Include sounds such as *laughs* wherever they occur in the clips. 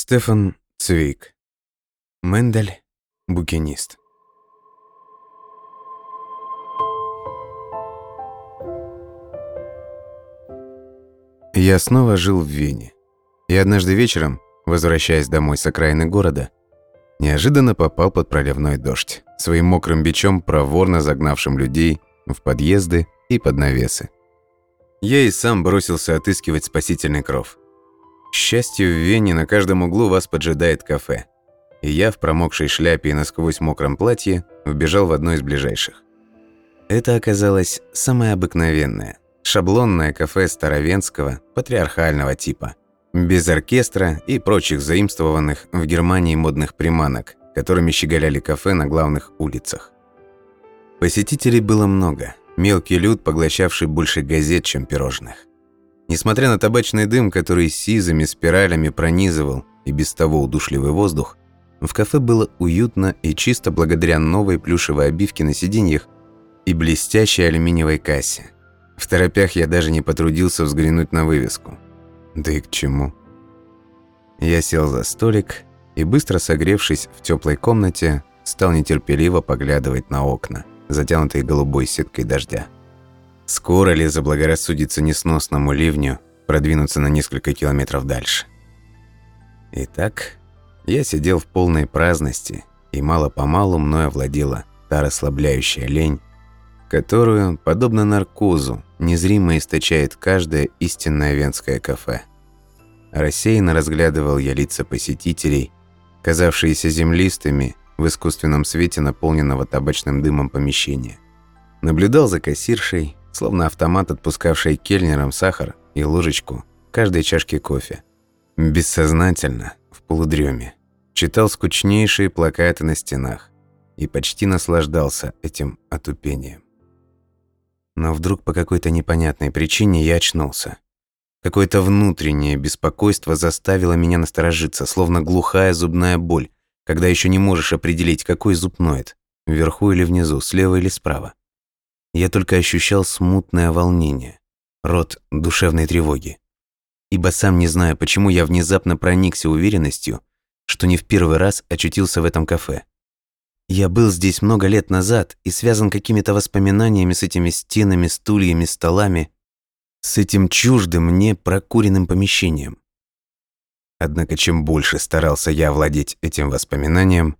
Стефан Цвейк. Мендель. Букинист. Я снова жил в Вене. И однажды вечером, возвращаясь домой с окраины города, неожиданно попал под проливной дождь, своим мокрым бичом проворно загнавшим людей в подъезды и под навесы. Я и сам бросился отыскивать спасительный кров. К счастью, в Вене на каждом углу вас поджидает кафе. И я в промокшей шляпе и насквозь мокром платье вбежал в одно из ближайших. Это оказалось самое обыкновенное, шаблонное кафе старовенского, патриархального типа. Без оркестра и прочих заимствованных в Германии модных приманок, которыми щеголяли кафе на главных улицах. Посетителей было много, мелкий люд, поглощавший больше газет, чем пирожных. Несмотря на табачный дым, который сизыми спиралями пронизывал и без того удушливый воздух, в кафе было уютно и чисто благодаря новой плюшевой обивке на сиденьях и блестящей алюминиевой кассе. В торопях я даже не потрудился взглянуть на вывеску. Да и к чему? Я сел за столик и, быстро согревшись в теплой комнате, стал нетерпеливо поглядывать на окна, затянутые голубой сеткой дождя. Скоро ли заблагорассудится несносному ливню продвинуться на несколько километров дальше? Итак, я сидел в полной праздности, и мало-помалу мною овладела та расслабляющая лень, которую, подобно наркозу, незримо источает каждое истинное венское кафе. Рассеянно разглядывал я лица посетителей, казавшиеся землистыми в искусственном свете наполненного табачным дымом помещения. Наблюдал за кассиршей, словно автомат, отпускавший кельнерам сахар и ложечку каждой чашки кофе. Бессознательно, в полудреме, читал скучнейшие плакаты на стенах и почти наслаждался этим отупением. Но вдруг по какой-то непонятной причине я очнулся. Какое-то внутреннее беспокойство заставило меня насторожиться, словно глухая зубная боль, когда еще не можешь определить, какой зуб ноет, вверху или внизу, слева или справа. Я только ощущал смутное волнение, род душевной тревоги. Ибо сам не знаю, почему я внезапно проникся уверенностью, что не в первый раз очутился в этом кафе. Я был здесь много лет назад и связан какими-то воспоминаниями с этими стенами, стульями, столами, с этим чуждым мне прокуренным помещением. Однако чем больше старался я овладеть этим воспоминанием,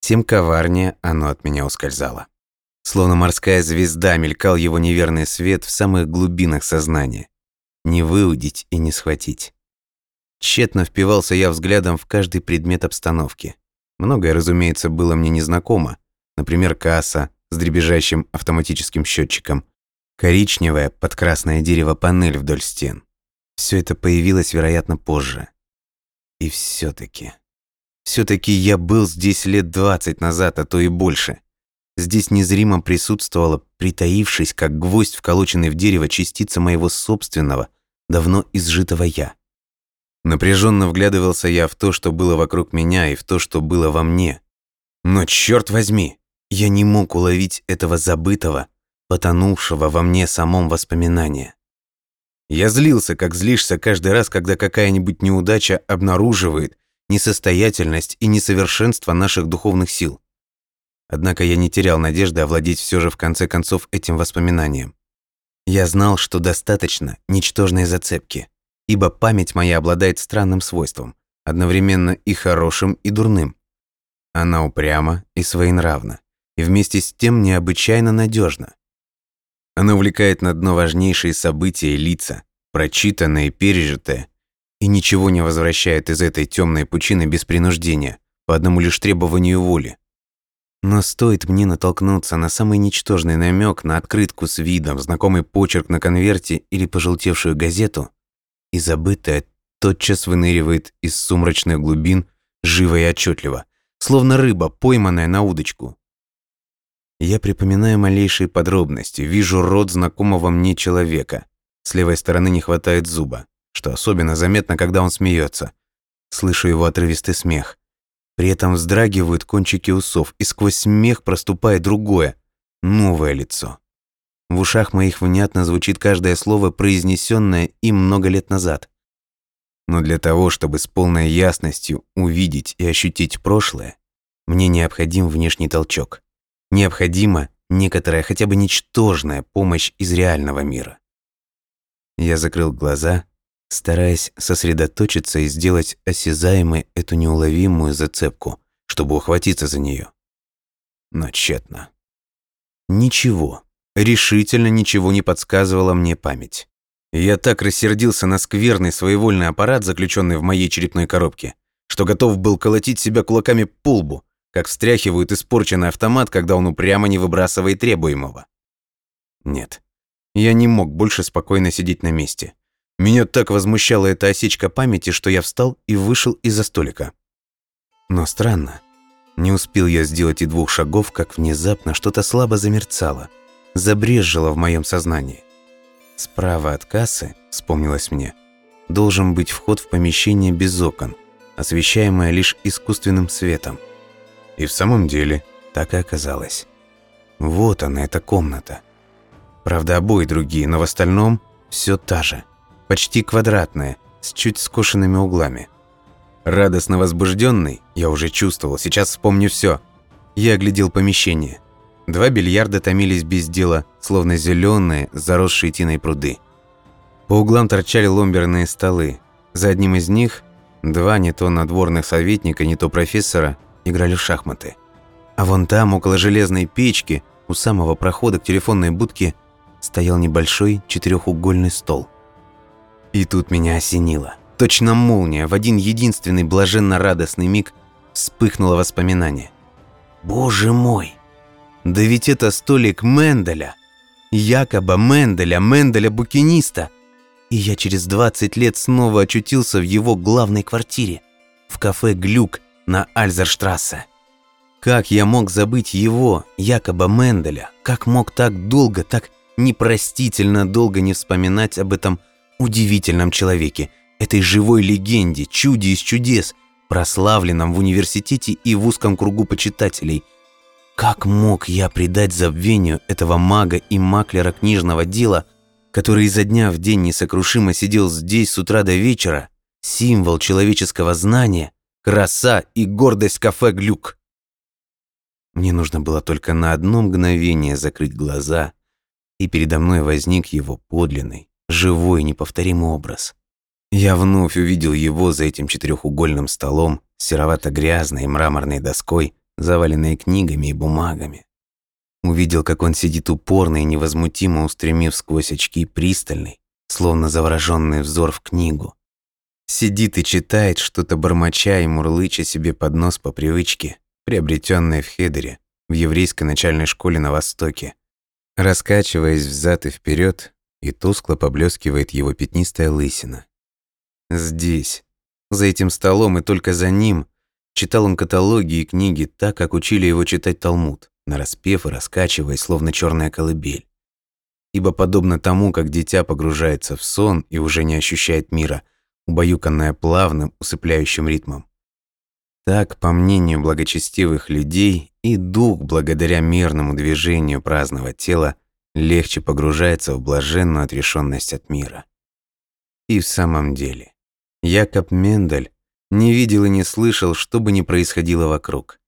тем коварнее оно от меня ускользало. Словно морская звезда мелькал его неверный свет в самых глубинах сознания. Не выудить и не схватить. Тщетно впивался я взглядом в каждый предмет обстановки. Многое, разумеется, было мне незнакомо. Например, касса с дребезжащим автоматическим счетчиком, коричневая под красное дерево панель вдоль стен. Все это появилось, вероятно, позже. И все таки все таки я был здесь лет двадцать назад, а то и больше. Здесь незримо присутствовала, притаившись, как гвоздь, вколоченный в дерево, частица моего собственного, давно изжитого «я». Напряженно вглядывался я в то, что было вокруг меня, и в то, что было во мне. Но, черт возьми, я не мог уловить этого забытого, потонувшего во мне самом воспоминания. Я злился, как злишься каждый раз, когда какая-нибудь неудача обнаруживает несостоятельность и несовершенство наших духовных сил. Однако я не терял надежды овладеть все же в конце концов этим воспоминанием. Я знал, что достаточно ничтожной зацепки, ибо память моя обладает странным свойством, одновременно и хорошим, и дурным. Она упряма и своенравна, и вместе с тем необычайно надежна. Она увлекает на дно важнейшие события и лица, прочитанное и пережитое, и ничего не возвращает из этой темной пучины без принуждения, по одному лишь требованию воли. Но стоит мне натолкнуться на самый ничтожный намек на открытку с видом, знакомый почерк на конверте или пожелтевшую газету, и забытое тотчас выныривает из сумрачных глубин живо и отчетливо, словно рыба, пойманная на удочку. Я припоминаю малейшие подробности, вижу рот знакомого мне человека. С левой стороны не хватает зуба, что особенно заметно, когда он смеется. Слышу его отрывистый смех. При этом вздрагивают кончики усов, и сквозь смех проступает другое, новое лицо. В ушах моих внятно звучит каждое слово, произнесенное им много лет назад. Но для того, чтобы с полной ясностью увидеть и ощутить прошлое, мне необходим внешний толчок. Необходима некоторая, хотя бы ничтожная помощь из реального мира. Я закрыл глаза, стараясь сосредоточиться и сделать осязаемой эту неуловимую зацепку, чтобы ухватиться за нее. Но тщетно. Ничего, решительно ничего не подсказывала мне память. Я так рассердился на скверный своевольный аппарат, заключенный в моей черепной коробке, что готов был колотить себя кулаками по лбу, как встряхивают испорченный автомат, когда он упрямо не выбрасывает требуемого. Нет, я не мог больше спокойно сидеть на месте. Меня так возмущала эта осечка памяти, что я встал и вышел из-за столика. Но странно. Не успел я сделать и двух шагов, как внезапно что-то слабо замерцало, забрезжило в моем сознании. Справа от кассы, вспомнилось мне, должен быть вход в помещение без окон, освещаемое лишь искусственным светом. И в самом деле так и оказалось. Вот она, эта комната. Правда, обои другие, но в остальном все та же. Почти квадратная, с чуть скошенными углами. Радостно возбужденный, я уже чувствовал, сейчас вспомню все. Я оглядел помещение. Два бильярда томились без дела, словно зеленые, заросшие тиной пруды. По углам торчали ломберные столы. За одним из них два не то надворных советника, не то профессора играли в шахматы. А вон там, около железной печки, у самого прохода к телефонной будке, стоял небольшой четырехугольный стол. И тут меня осенило. Точно молния, в один единственный блаженно-радостный миг вспыхнуло воспоминание. «Боже мой! Да ведь это столик Менделя! Якоба Менделя, Менделя-букиниста!» И я через 20 лет снова очутился в его главной квартире, в кафе «Глюк» на Альзерштрассе. Как я мог забыть его, якобы Менделя? Как мог так долго, так непростительно долго не вспоминать об этом удивительном человеке, этой живой легенде, чуде из чудес, прославленном в университете и в узком кругу почитателей. Как мог я предать забвению этого мага и маклера книжного дела, который изо дня в день несокрушимо сидел здесь с утра до вечера, символ человеческого знания, краса и гордость кафе «Глюк». Мне нужно было только на одно мгновение закрыть глаза, и передо мной возник его подлинный, живой неповторимый образ. Я вновь увидел его за этим четырехугольным столом, серовато-грязной мраморной доской, заваленной книгами и бумагами. Увидел, как он сидит упорно и невозмутимо устремив сквозь очки пристальный, словно завороженный взор в книгу. Сидит и читает что-то бормоча и мурлыча себе под нос по привычке, приобретенной в Хедере, в еврейской начальной школе на Востоке. Раскачиваясь взад и вперед, и тускло поблескивает его пятнистая лысина. Здесь, за этим столом и только за ним, читал он каталоги и книги так, как учили его читать Талмуд, нараспев и раскачиваясь, словно черная колыбель. Ибо подобно тому, как дитя погружается в сон и уже не ощущает мира, убаюканное плавным, усыпляющим ритмом, так, по мнению благочестивых людей, и дух, благодаря мерному движению праздного тела, легче погружается в блаженную отрешенность от мира. И в самом деле, Якоб Мендель не видел и не слышал, что бы ни происходило вокруг.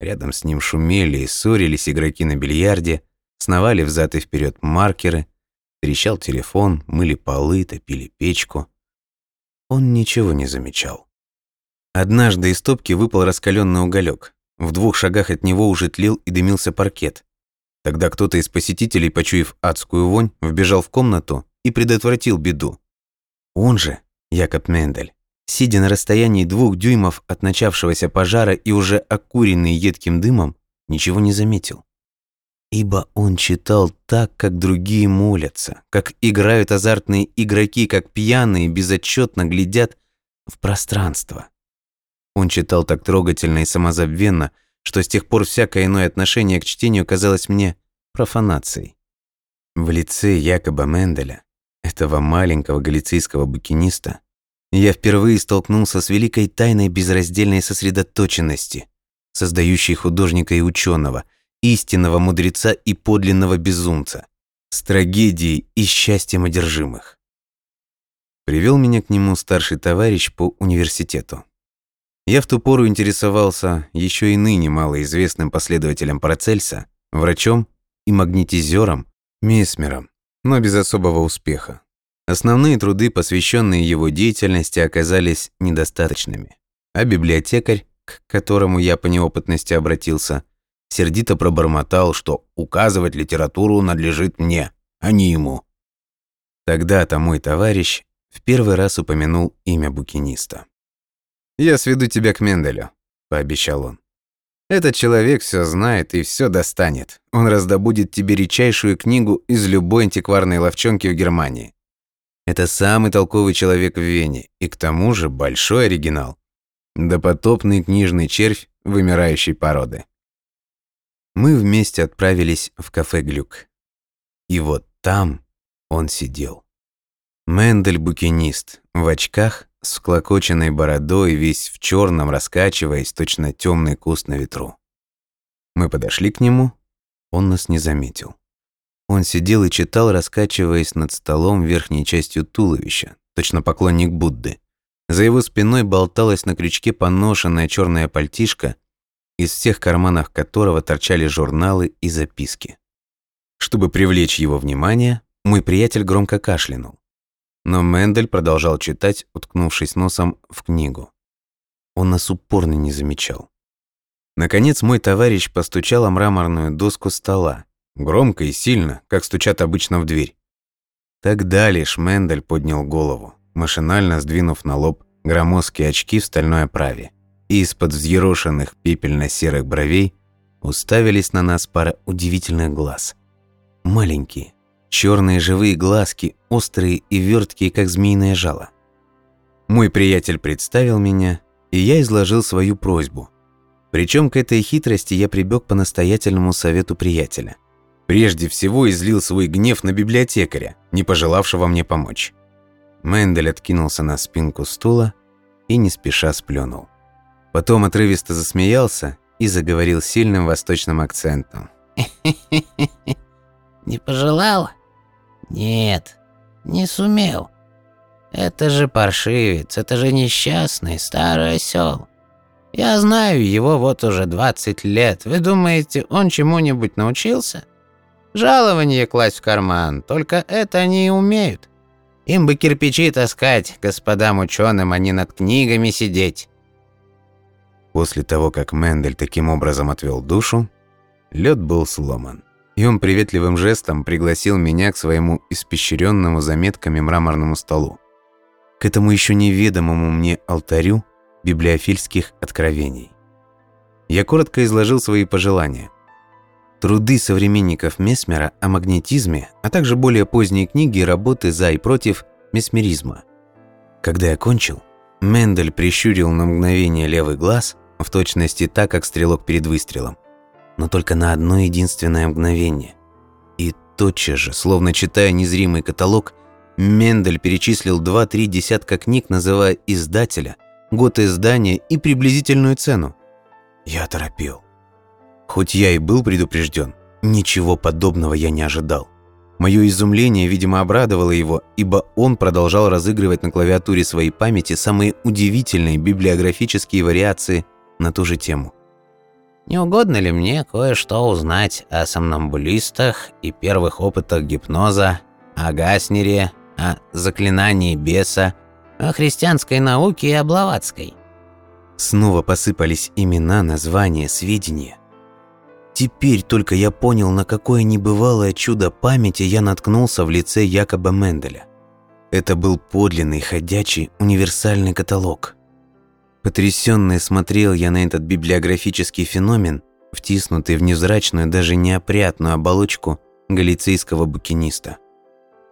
Рядом с ним шумели и ссорились игроки на бильярде, сновали взад и вперед маркеры, трещал телефон, мыли полы, топили печку. Он ничего не замечал. Однажды из топки выпал раскаленный уголек. В двух шагах от него уже тлел и дымился паркет. Тогда кто-то из посетителей, почуяв адскую вонь, вбежал в комнату и предотвратил беду. Он же, Якоб Мендель, сидя на расстоянии двух дюймов от начавшегося пожара и уже окуренный едким дымом, ничего не заметил. Ибо он читал так, как другие молятся, как играют азартные игроки, как пьяные безотчетно глядят в пространство. Он читал так трогательно и самозабвенно, что с тех пор всякое иное отношение к чтению казалось мне профанацией. В лице Якоба Менделя, этого маленького галицийского букиниста, я впервые столкнулся с великой тайной безраздельной сосредоточенности, создающей художника и ученого, истинного мудреца и подлинного безумца, с трагедией и счастьем одержимых. Привел меня к нему старший товарищ по университету. Я в ту пору интересовался еще и ныне малоизвестным последователем Парацельса, врачом и магнетизером Месмером, но без особого успеха. Основные труды, посвященные его деятельности, оказались недостаточными, а библиотекарь, к которому я по неопытности обратился, сердито пробормотал, что указывать литературу надлежит мне, а не ему. Тогда-то мой товарищ в первый раз упомянул имя букиниста. «Я сведу тебя к Менделю», – пообещал он. «Этот человек все знает и все достанет. Он раздобудет тебе редчайшую книгу из любой антикварной ловчонки в Германии. Это самый толковый человек в Вене, и к тому же большой оригинал. Допотопный книжный червь вымирающей породы. Мы вместе отправились в кафе «Глюк». И вот там он сидел. Мендель букинист, в очках, с вклокоченной бородой, весь в черном, раскачиваясь, точно темный куст на ветру. Мы подошли к нему, он нас не заметил. Он сидел и читал, раскачиваясь над столом верхней частью туловища, точно поклонник Будды. За его спиной болталась на крючке поношенная черная пальтишка, из всех карманов которого торчали журналы и записки. Чтобы привлечь его внимание, мой приятель громко кашлянул. Но Мендель продолжал читать, уткнувшись носом в книгу. Он нас упорно не замечал. Наконец мой товарищ постучал о мраморную доску стола, Громко и сильно, как стучат обычно в дверь. Тогда лишь Мендель поднял голову, машинально сдвинув на лоб громоздкие очки в стальной оправе. И из-под взъерошенных пепельно-серых бровей уставились на нас пара удивительных глаз. Маленькие, черные живые глазки, острые и верткие, как змеиное жало. Мой приятель представил меня, и я изложил свою просьбу. Причем к этой хитрости я прибег по настоятельному совету приятеля. Прежде всего излил свой гнев на библиотекаря, не пожелавшего мне помочь. Мендель откинулся на спинку стула и не спеша сплюнул. Потом отрывисто засмеялся и заговорил сильным восточным акцентом. *laughs* «Не пожелал? Нет, не сумел. Это же паршивец, это же несчастный старый осел. Я знаю его вот уже 20 лет. Вы думаете, он чему-нибудь научился?» Жалование класть в карман, только это они и умеют. Им бы кирпичи таскать, господам ученым, а не над книгами сидеть. После того, как Мендель таким образом отвел душу, лед был сломан. И он приветливым жестом пригласил меня к своему испещренному заметками мраморному столу. К этому еще неведомому мне алтарю библиофильских откровений. Я коротко изложил свои пожелания. Труды современников Месмера о магнетизме, а также более поздние книги и работы за и против месмеризма. Когда я кончил, Мендель прищурил на мгновение левый глаз, в точности так, как стрелок перед выстрелом, но только на одно единственное мгновение. И тотчас же, словно читая незримый каталог, Мендель перечислил два-три десятка книг, называя издателя, год издания и приблизительную цену. Я торопил. Хоть я и был предупрежден, ничего подобного я не ожидал. Мое изумление, видимо, обрадовало его, ибо он продолжал разыгрывать на клавиатуре своей памяти самые удивительные библиографические вариации на ту же тему. «Не угодно ли мне кое-что узнать о сомнамбулистах и первых опытах гипноза, о Гаснере, о заклинании беса, о христианской науке и о Блаватской?» Снова посыпались имена, названия, сведения. Теперь только я понял, на какое небывалое чудо памяти я наткнулся в лице Якоба Менделя. Это был подлинный, ходячий, универсальный каталог. Потрясённый смотрел я на этот библиографический феномен, втиснутый в невзрачную, даже неопрятную оболочку галицийского букиниста.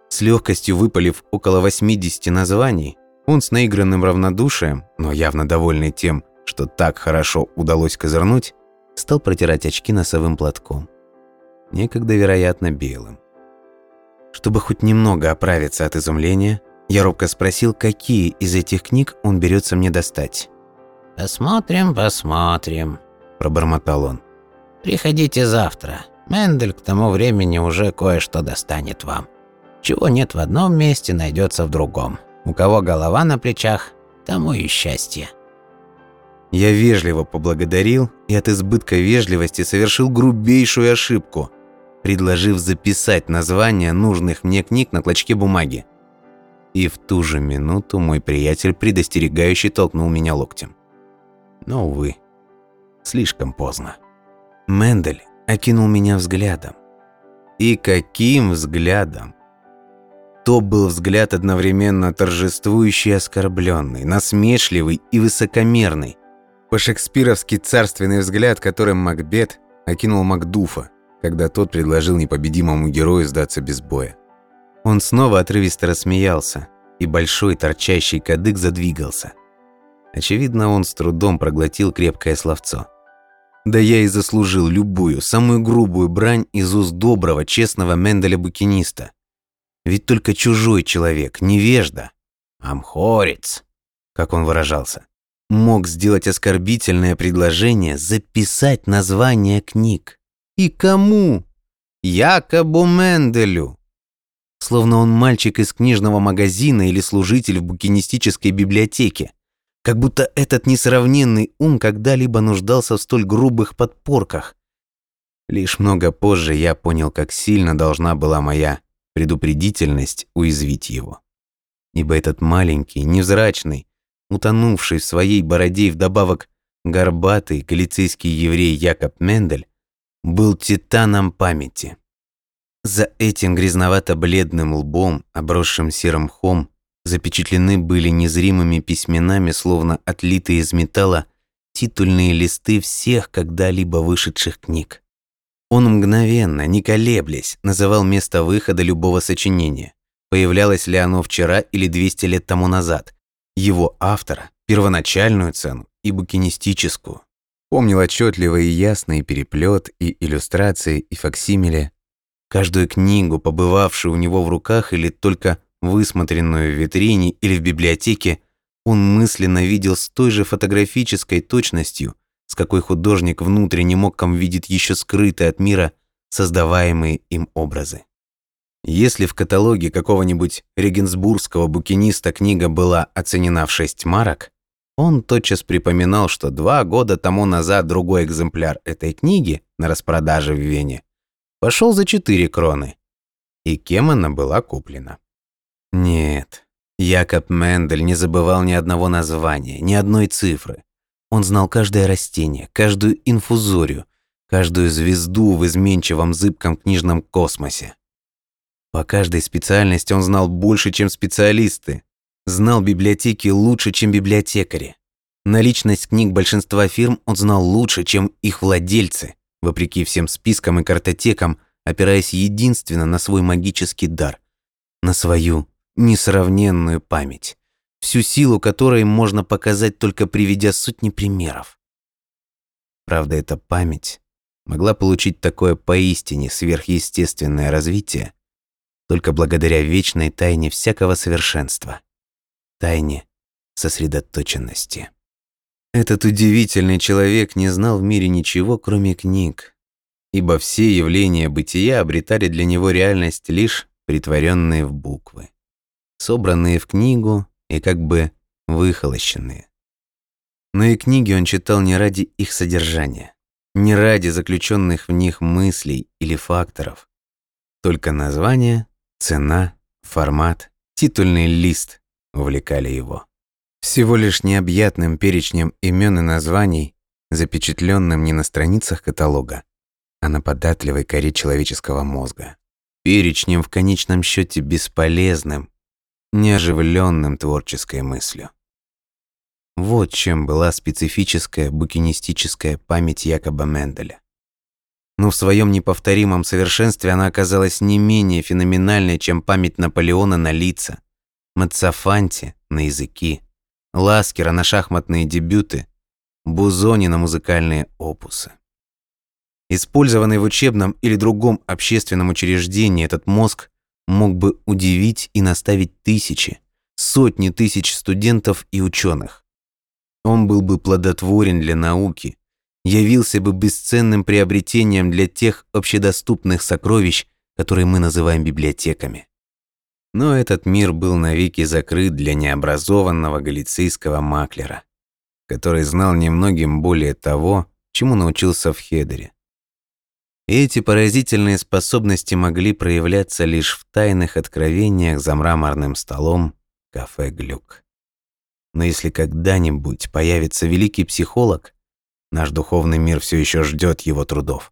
С легкостью выпалив около 80 названий, он с наигранным равнодушием, но явно довольный тем, что так хорошо удалось козырнуть, стал протирать очки носовым платком. Некогда, вероятно, белым. Чтобы хоть немного оправиться от изумления, я робко спросил, какие из этих книг он берется мне достать. «Посмотрим, посмотрим», – пробормотал он. «Приходите завтра. Мендель к тому времени уже кое-что достанет вам. Чего нет в одном месте, найдется в другом. У кого голова на плечах, тому и счастье. Я вежливо поблагодарил и от избытка вежливости совершил грубейшую ошибку, предложив записать названия нужных мне книг на клочке бумаги. И в ту же минуту мой приятель предостерегающе толкнул меня локтем. Но, увы, слишком поздно. Мендель окинул меня взглядом. И каким взглядом? То был взгляд одновременно торжествующий и оскорбленный, насмешливый и высокомерный, по-шекспировски царственный взгляд, которым Макбет окинул Макдуфа, когда тот предложил непобедимому герою сдаться без боя. Он снова отрывисто рассмеялся, и большой торчащий кадык задвигался. Очевидно, он с трудом проглотил крепкое словцо. Да я и заслужил любую, самую грубую брань из уст доброго, честного Менделя-букиниста. Ведь только чужой человек, невежда, амхорец, как он выражался, мог сделать оскорбительное предложение записать название книг. И кому? Якобу Менделю. Словно он мальчик из книжного магазина или служитель в букинистической библиотеке. Как будто этот несравненный ум когда-либо нуждался в столь грубых подпорках. Лишь много позже я понял, как сильно должна была моя предупредительность уязвить его. Ибо этот маленький, невзрачный, утонувший в своей бороде и вдобавок горбатый галицийский еврей Якоб Мендель, был титаном памяти. За этим грязновато-бледным лбом, обросшим серым мхом, запечатлены были незримыми письменами, словно отлитые из металла, титульные листы всех когда-либо вышедших книг. Он мгновенно, не колеблясь, называл место выхода любого сочинения, появлялось ли оно вчера или 200 лет тому назад, его автора, первоначальную цену и букинистическую. Помнил отчетливо и ясно переплет, и иллюстрации, и факсимиле. Каждую книгу, побывавшую у него в руках или только высмотренную в витрине или в библиотеке, он мысленно видел с той же фотографической точностью, с какой художник внутренним оком видит еще скрытые от мира создаваемые им образы. Если в каталоге какого-нибудь регенсбургского букиниста книга была оценена в 6 марок, он тотчас припоминал, что два года тому назад другой экземпляр этой книги на распродаже в Вене пошел за 4 кроны. И кем она была куплена? Нет, Якоб Мендель не забывал ни одного названия, ни одной цифры. Он знал каждое растение, каждую инфузорию, каждую звезду в изменчивом зыбком книжном космосе. По каждой специальности он знал больше, чем специалисты. Знал библиотеки лучше, чем библиотекари. Наличность книг большинства фирм он знал лучше, чем их владельцы, вопреки всем спискам и картотекам, опираясь единственно на свой магический дар, на свою несравненную память, всю силу которой можно показать только приведя сотни примеров. Правда, эта память могла получить такое поистине сверхъестественное развитие, только благодаря вечной тайне всякого совершенства, тайне сосредоточенности. Этот удивительный человек не знал в мире ничего, кроме книг, ибо все явления бытия обретали для него реальность лишь притворенные в буквы, собранные в книгу и как бы выхолощенные. Но и книги он читал не ради их содержания, не ради заключенных в них мыслей или факторов, только названия Цена, формат, титульный лист увлекали его. Всего лишь необъятным перечнем имен и названий, запечатленным не на страницах каталога, а на податливой коре человеческого мозга. Перечнем в конечном счете бесполезным, неоживленным творческой мыслью. Вот чем была специфическая букинистическая память Якоба Менделя но в своем неповторимом совершенстве она оказалась не менее феноменальной, чем память Наполеона на лица, Мацафанти на языки, Ласкера на шахматные дебюты, Бузони на музыкальные опусы. Использованный в учебном или другом общественном учреждении этот мозг мог бы удивить и наставить тысячи, сотни тысяч студентов и ученых. Он был бы плодотворен для науки, явился бы бесценным приобретением для тех общедоступных сокровищ, которые мы называем библиотеками. Но этот мир был навеки закрыт для необразованного галицийского маклера, который знал немногим более того, чему научился в Хедере. Эти поразительные способности могли проявляться лишь в тайных откровениях за мраморным столом кафе «Глюк». Но если когда-нибудь появится великий психолог, наш духовный мир все еще ждет его трудов.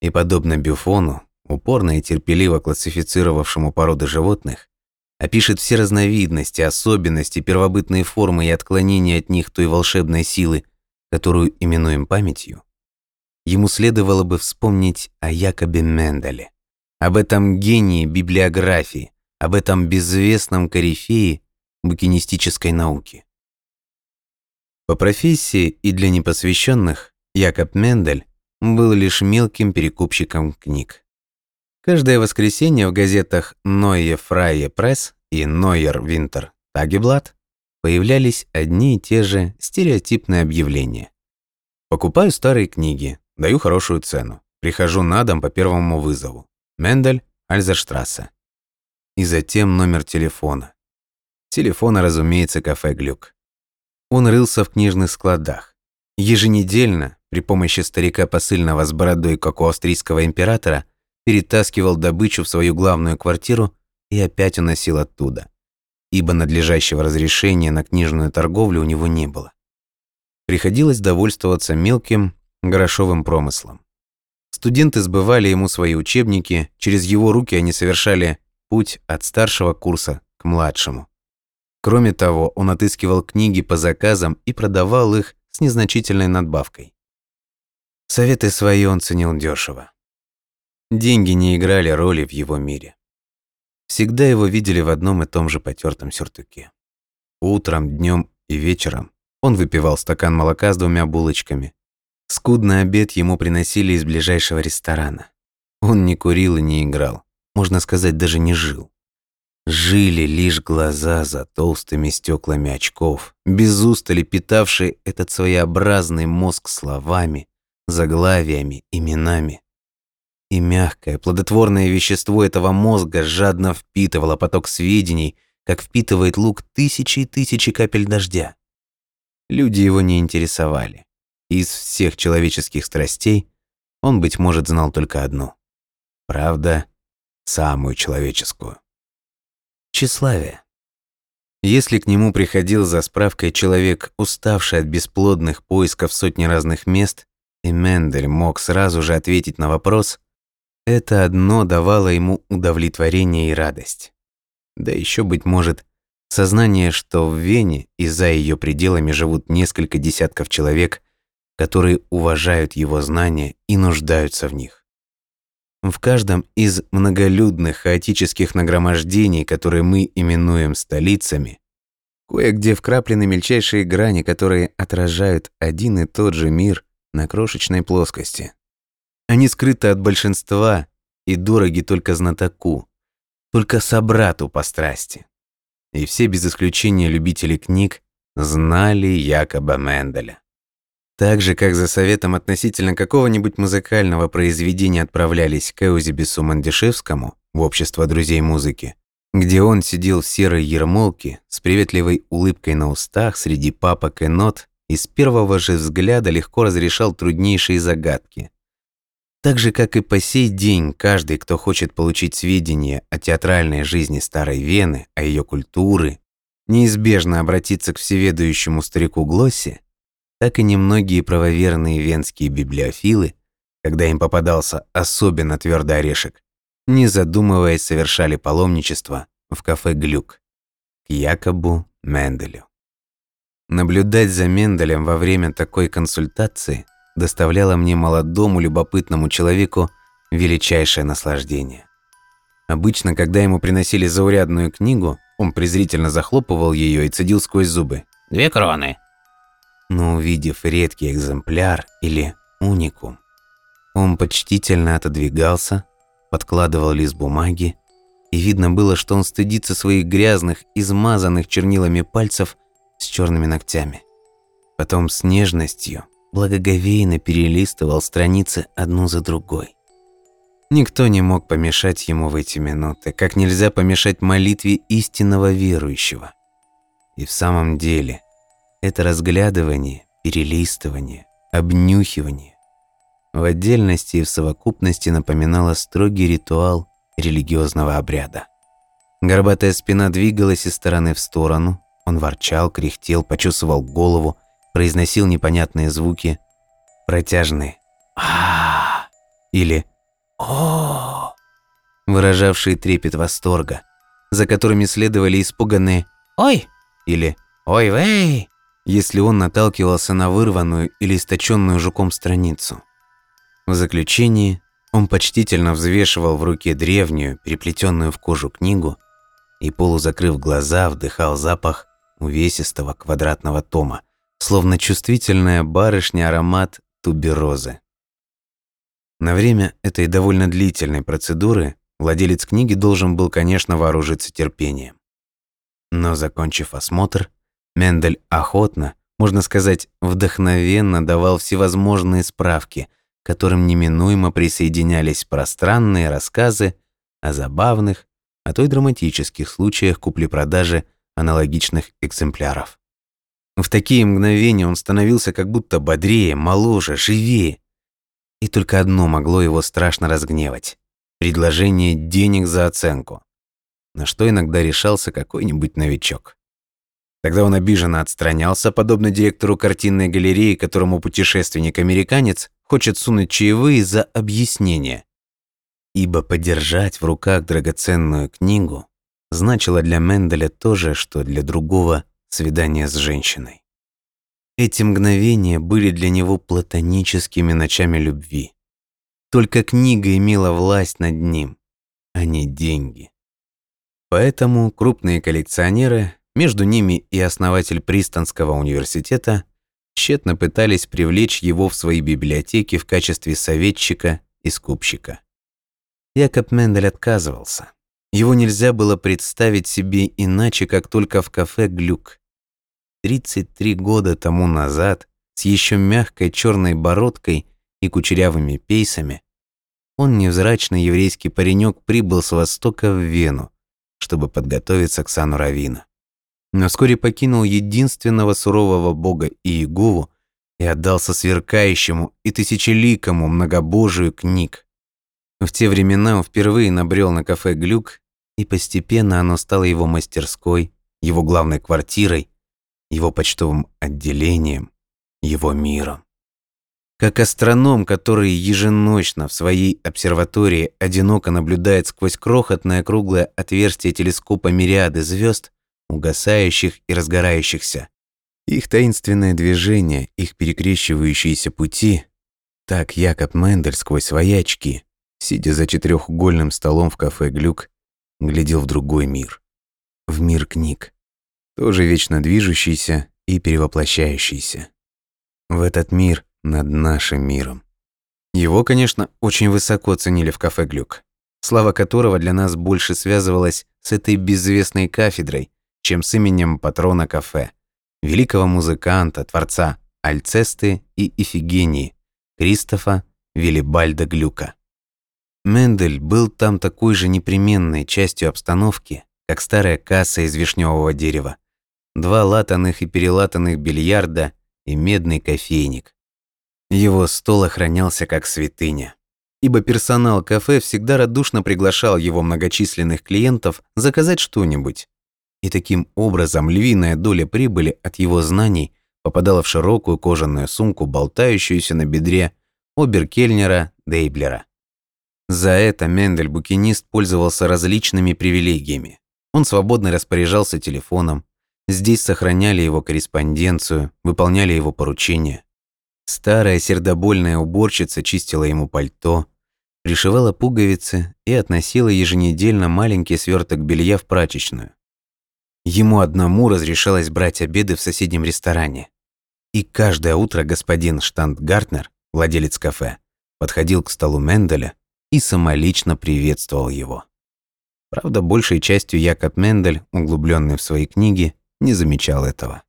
И подобно Бюфону, упорно и терпеливо классифицировавшему породы животных, опишет все разновидности, особенности, первобытные формы и отклонения от них той волшебной силы, которую именуем памятью, ему следовало бы вспомнить о Якобе Менделе, об этом гении библиографии, об этом безвестном корифее букинистической науки. По профессии и для непосвященных Якоб Мендель был лишь мелким перекупщиком книг. Каждое воскресенье в газетах «Нойе Фрайе Пресс» и «Нойер Винтер Тагеблат» появлялись одни и те же стереотипные объявления. Покупаю старые книги, даю хорошую цену. Прихожу на дом по первому вызову. Мендель, Альзерштрассе. И затем номер телефона. Телефона, разумеется, кафе «Глюк». Он рылся в книжных складах. Еженедельно, при помощи старика посыльного с бородой, как у австрийского императора, перетаскивал добычу в свою главную квартиру и опять уносил оттуда ибо надлежащего разрешения на книжную торговлю у него не было. Приходилось довольствоваться мелким грошовым промыслом. Студенты сбывали ему свои учебники, через его руки они совершали путь от старшего курса к младшему. Кроме того, он отыскивал книги по заказам и продавал их с незначительной надбавкой. Советы свои он ценил дешево. Деньги не играли роли в его мире. Всегда его видели в одном и том же потертом сюртуке. Утром, днем и вечером он выпивал стакан молока с двумя булочками. Скудный обед ему приносили из ближайшего ресторана. Он не курил и не играл, можно сказать, даже не жил. Жили лишь глаза за толстыми стеклами очков, без устали питавшие этот своеобразный мозг словами, заглавиями, именами и мягкое, плодотворное вещество этого мозга жадно впитывало поток сведений, как впитывает лук тысячи и тысячи капель дождя. Люди его не интересовали. Из всех человеческих страстей он, быть может, знал только одну. Правда, самую человеческую. Тщеславие. Если к нему приходил за справкой человек, уставший от бесплодных поисков сотни разных мест, и Мендель мог сразу же ответить на вопрос, это одно давало ему удовлетворение и радость. Да еще, быть может, сознание, что в Вене и за ее пределами живут несколько десятков человек, которые уважают его знания и нуждаются в них. В каждом из многолюдных хаотических нагромождений, которые мы именуем столицами, кое-где вкраплены мельчайшие грани, которые отражают один и тот же мир на крошечной плоскости. Они скрыты от большинства и дороги только знатоку, только собрату по страсти. И все без исключения любители книг знали Якоба Менделя. Так же, как за советом относительно какого-нибудь музыкального произведения отправлялись к Эузебису Мандишевскому в общество друзей музыки, где он сидел в серой ермолке с приветливой улыбкой на устах среди папок и нот и с первого же взгляда легко разрешал труднейшие загадки, так же, как и по сей день, каждый, кто хочет получить сведения о театральной жизни Старой Вены, о ее культуре, неизбежно обратиться к всеведающему старику Глоссе, так и немногие правоверные венские библиофилы, когда им попадался особенно твердый орешек, не задумываясь, совершали паломничество в кафе «Глюк» к Якобу Менделю. Наблюдать за Менделем во время такой консультации доставляло мне молодому любопытному человеку величайшее наслаждение. Обычно, когда ему приносили заурядную книгу, он презрительно захлопывал ее и цедил сквозь зубы. «Две кроны». Но увидев редкий экземпляр или уникум, он почтительно отодвигался, подкладывал лист бумаги, и видно было, что он стыдится своих грязных, измазанных чернилами пальцев с черными ногтями. Потом с нежностью, благоговейно перелистывал страницы одну за другой. Никто не мог помешать ему в эти минуты, как нельзя помешать молитве истинного верующего. И в самом деле, это разглядывание, перелистывание, обнюхивание в отдельности и в совокупности напоминало строгий ритуал религиозного обряда. Горбатая спина двигалась из стороны в сторону, он ворчал, кряхтел, почесывал голову, произносил непонятные звуки, протяжные а или о выражавшие трепет восторга, за которыми следовали испуганные «Ой!» или «Ой-вей!», если он наталкивался на вырванную или источенную жуком страницу. В заключении он почтительно взвешивал в руке древнюю, переплетенную в кожу книгу и, полузакрыв глаза, вдыхал запах увесистого квадратного тома, словно чувствительная барышня аромат туберозы. На время этой довольно длительной процедуры владелец книги должен был, конечно, вооружиться терпением. Но, закончив осмотр, Мендель охотно, можно сказать, вдохновенно давал всевозможные справки, к которым неминуемо присоединялись пространные рассказы о забавных, а то и драматических случаях купли-продажи аналогичных экземпляров. В такие мгновения он становился как будто бодрее, моложе, живее, и только одно могло его страшно разгневать – предложение денег за оценку, на что иногда решался какой-нибудь новичок. Тогда он обиженно отстранялся, подобно директору картинной галереи, которому путешественник-американец хочет сунуть чаевые за объяснение. Ибо подержать в руках драгоценную книгу значило для Менделя то же, что для другого свидание с женщиной. Эти мгновения были для него платоническими ночами любви. Только книга имела власть над ним, а не деньги. Поэтому крупные коллекционеры, между ними и основатель Пристонского университета, тщетно пытались привлечь его в свои библиотеки в качестве советчика и скупщика. Якоб Мендель отказывался. Его нельзя было представить себе иначе, как только в кафе «Глюк», 33 года тому назад, с еще мягкой черной бородкой и кучерявыми пейсами, он, невзрачный еврейский паренек, прибыл с востока в Вену, чтобы подготовиться к сану Равина. Но вскоре покинул единственного сурового бога Иегову и отдался сверкающему и тысячеликому многобожию книг. В те времена он впервые набрел на кафе «Глюк», и постепенно оно стало его мастерской, его главной квартирой, его почтовым отделением, его миром. Как астроном, который еженочно в своей обсерватории одиноко наблюдает сквозь крохотное круглое отверстие телескопа мириады звезд, угасающих и разгорающихся, их таинственное движение, их перекрещивающиеся пути, так Якоб Мендель сквозь свои очки, сидя за четырехугольным столом в кафе «Глюк», глядел в другой мир. В мир книг тоже вечно движущийся и перевоплощающийся. В этот мир над нашим миром. Его, конечно, очень высоко ценили в кафе «Глюк», слава которого для нас больше связывалась с этой безвестной кафедрой, чем с именем патрона кафе, великого музыканта, творца Альцесты и Ифигении, Кристофа Виллибальда Глюка. Мендель был там такой же непременной частью обстановки, как старая касса из вишневого дерева, два латанных и перелатанных бильярда и медный кофейник. Его стол охранялся как святыня, ибо персонал кафе всегда радушно приглашал его многочисленных клиентов заказать что-нибудь. И таким образом львиная доля прибыли от его знаний попадала в широкую кожаную сумку, болтающуюся на бедре оберкельнера Дейблера. За это Мендель-букинист пользовался различными привилегиями. Он свободно распоряжался телефоном, Здесь сохраняли его корреспонденцию, выполняли его поручения. Старая сердобольная уборщица чистила ему пальто, пришивала пуговицы и относила еженедельно маленький сверток белья в прачечную. Ему одному разрешалось брать обеды в соседнем ресторане. И каждое утро господин Штандгартнер, владелец кафе, подходил к столу Менделя и самолично приветствовал его. Правда, большей частью Якоб Мендель, углубленный в свои книги, не замечал этого.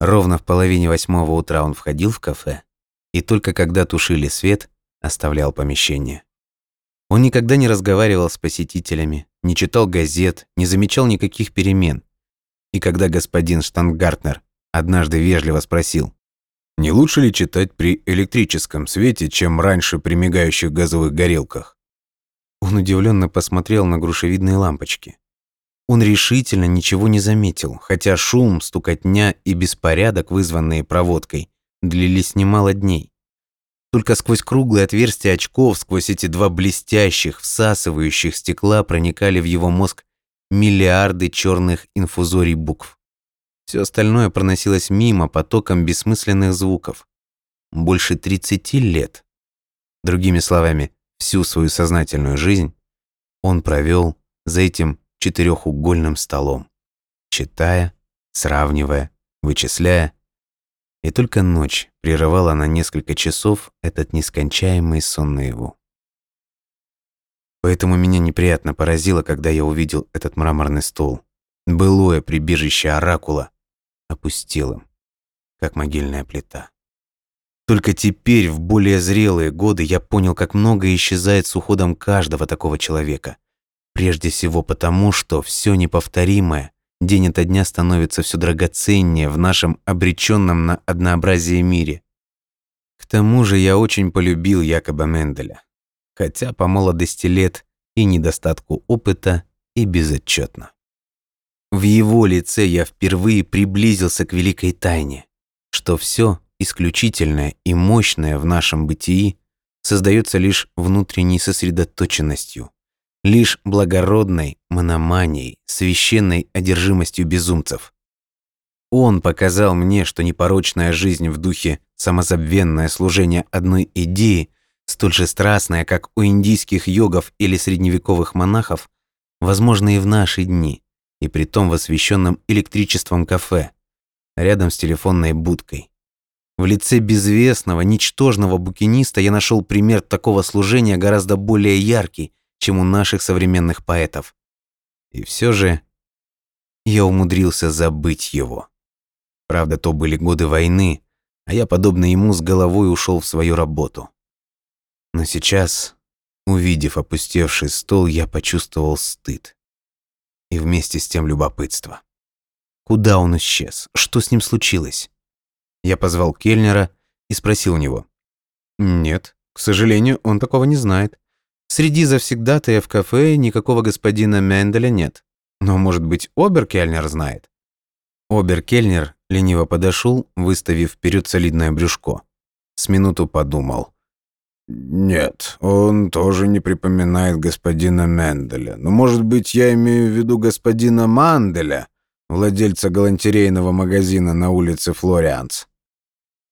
Ровно в половине восьмого утра он входил в кафе и только когда тушили свет, оставлял помещение. Он никогда не разговаривал с посетителями, не читал газет, не замечал никаких перемен. И когда господин Штангартнер однажды вежливо спросил, не лучше ли читать при электрическом свете, чем раньше при мигающих газовых горелках? Он удивленно посмотрел на грушевидные лампочки. Он решительно ничего не заметил, хотя шум, стукотня и беспорядок, вызванные проводкой, длились немало дней. Только сквозь круглые отверстия очков, сквозь эти два блестящих, всасывающих стекла проникали в его мозг миллиарды черных инфузорий букв. Все остальное проносилось мимо потоком бессмысленных звуков. Больше 30 лет. Другими словами, всю свою сознательную жизнь он провел за этим четырехугольным столом, читая, сравнивая, вычисляя. И только ночь прерывала на несколько часов этот нескончаемый сон наяву. Поэтому меня неприятно поразило, когда я увидел этот мраморный стол. Былое прибежище оракула, опустелым, как могильная плита. Только теперь, в более зрелые годы, я понял, как многое исчезает с уходом каждого такого человека. Прежде всего потому, что все неповторимое день ото дня становится все драгоценнее в нашем обреченном на однообразие мире. К тому же я очень полюбил Якоба Менделя, хотя по молодости лет и недостатку опыта и безотчетно. В его лице я впервые приблизился к великой тайне, что все исключительное и мощное в нашем бытии создается лишь внутренней сосредоточенностью, лишь благородной мономанией, священной одержимостью безумцев. Он показал мне, что непорочная жизнь в духе самозабвенное служение одной идеи, столь же страстное, как у индийских йогов или средневековых монахов, возможно и в наши дни – и притом в освещенном электричеством кафе, рядом с телефонной будкой. В лице безвестного, ничтожного букиниста я нашел пример такого служения гораздо более яркий, чем у наших современных поэтов. И все же я умудрился забыть его. Правда, то были годы войны, а я, подобно ему, с головой ушел в свою работу. Но сейчас, увидев опустевший стол, я почувствовал стыд и вместе с тем любопытство. Куда он исчез? Что с ним случилось? Я позвал Кельнера и спросил у него. Нет, к сожалению, он такого не знает. Среди завсегдатая в кафе никакого господина Менделя нет. Но, может быть, Оберкельнер знает? Оберкельнер лениво подошел, выставив вперед солидное брюшко. С минуту подумал. «Нет, он тоже не припоминает господина Менделя. Но, может быть, я имею в виду господина Манделя, владельца галантерейного магазина на улице Флорианс».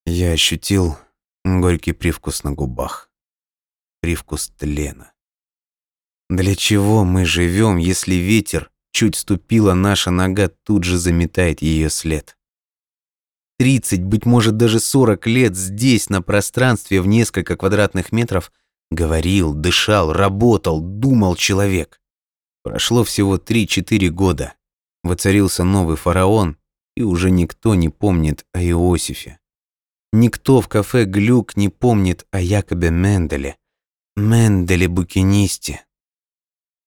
Я ощутил горький привкус на губах. Привкус тлена. Для чего мы живем, если ветер, чуть ступила наша нога, тут же заметает ее след? 30, быть может даже 40 лет здесь, на пространстве в несколько квадратных метров, говорил, дышал, работал, думал человек. Прошло всего 3-4 года. Воцарился новый фараон, и уже никто не помнит о Иосифе. Никто в кафе «Глюк» не помнит о Якобе Менделе. Менделе-букинисте.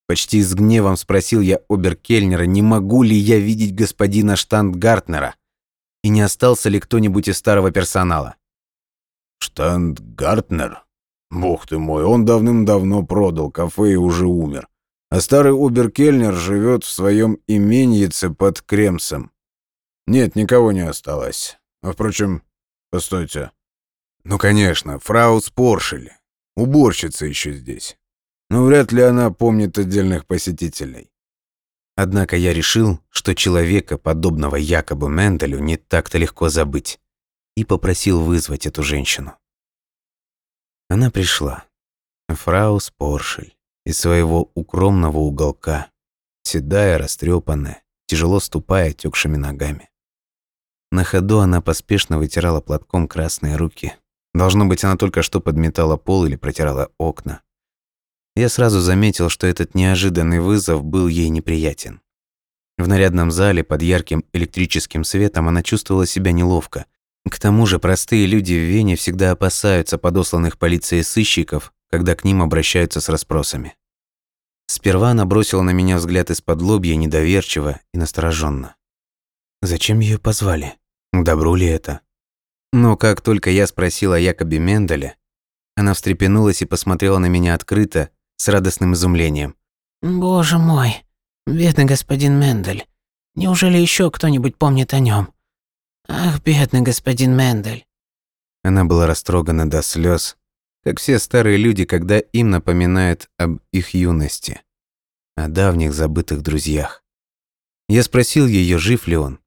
Почти с гневом спросил я Оберкельнера, не могу ли я видеть господина Штандгартнера и не остался ли кто-нибудь из старого персонала. «Штандгартнер? Бог ты мой, он давным-давно продал кафе и уже умер. А старый Уберкельнер живет в своем именьице под Кремсом. Нет, никого не осталось. А впрочем, постойте. Ну, конечно, фрау Споршель. Уборщица еще здесь. Но вряд ли она помнит отдельных посетителей. Однако я решил, что человека, подобного якобы Менделю, не так-то легко забыть, и попросил вызвать эту женщину. Она пришла. Фрау Споршель из своего укромного уголка, седая, растрепанная, тяжело ступая текшими ногами. На ходу она поспешно вытирала платком красные руки. Должно быть, она только что подметала пол или протирала окна. Я сразу заметил, что этот неожиданный вызов был ей неприятен. В нарядном зале под ярким электрическим светом она чувствовала себя неловко. К тому же простые люди в Вене всегда опасаются подосланных полицией сыщиков, когда к ним обращаются с расспросами. Сперва она бросила на меня взгляд из-под лобья недоверчиво и настороженно. Зачем ее позвали? Добру ли это? Но как только я спросил о Якобе Менделе, она встрепенулась и посмотрела на меня открыто, с радостным изумлением. «Боже мой, бедный господин Мендель. Неужели еще кто-нибудь помнит о нем? Ах, бедный господин Мендель». Она была растрогана до слез, как все старые люди, когда им напоминают об их юности, о давних забытых друзьях. Я спросил ее, жив ли он.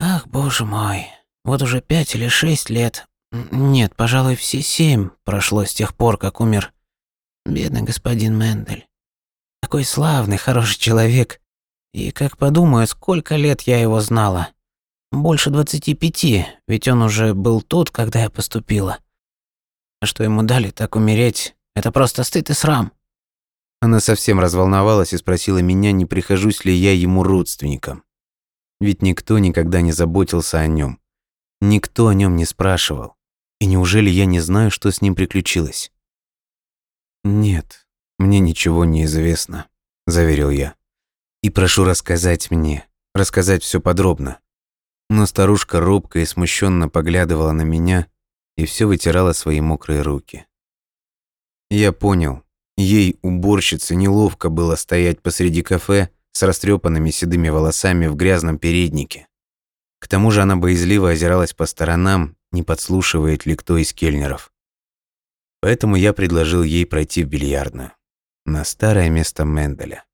«Ах, боже мой, вот уже пять или шесть лет, нет, пожалуй, все семь прошло с тех пор, как умер бедный господин Мендель. Такой славный, хороший человек. И как подумаю, сколько лет я его знала. Больше двадцати пяти, ведь он уже был тут, когда я поступила. А что ему дали так умереть, это просто стыд и срам. Она совсем разволновалась и спросила меня, не прихожусь ли я ему родственником. Ведь никто никогда не заботился о нем. Никто о нем не спрашивал. И неужели я не знаю, что с ним приключилось? «Нет, мне ничего не известно», – заверил я. «И прошу рассказать мне, рассказать все подробно». Но старушка робко и смущенно поглядывала на меня и все вытирала свои мокрые руки. Я понял, ей, уборщице, неловко было стоять посреди кафе с растрепанными седыми волосами в грязном переднике. К тому же она боязливо озиралась по сторонам, не подслушивает ли кто из кельнеров. Поэтому я предложил ей пройти в бильярдную, на старое место Менделя,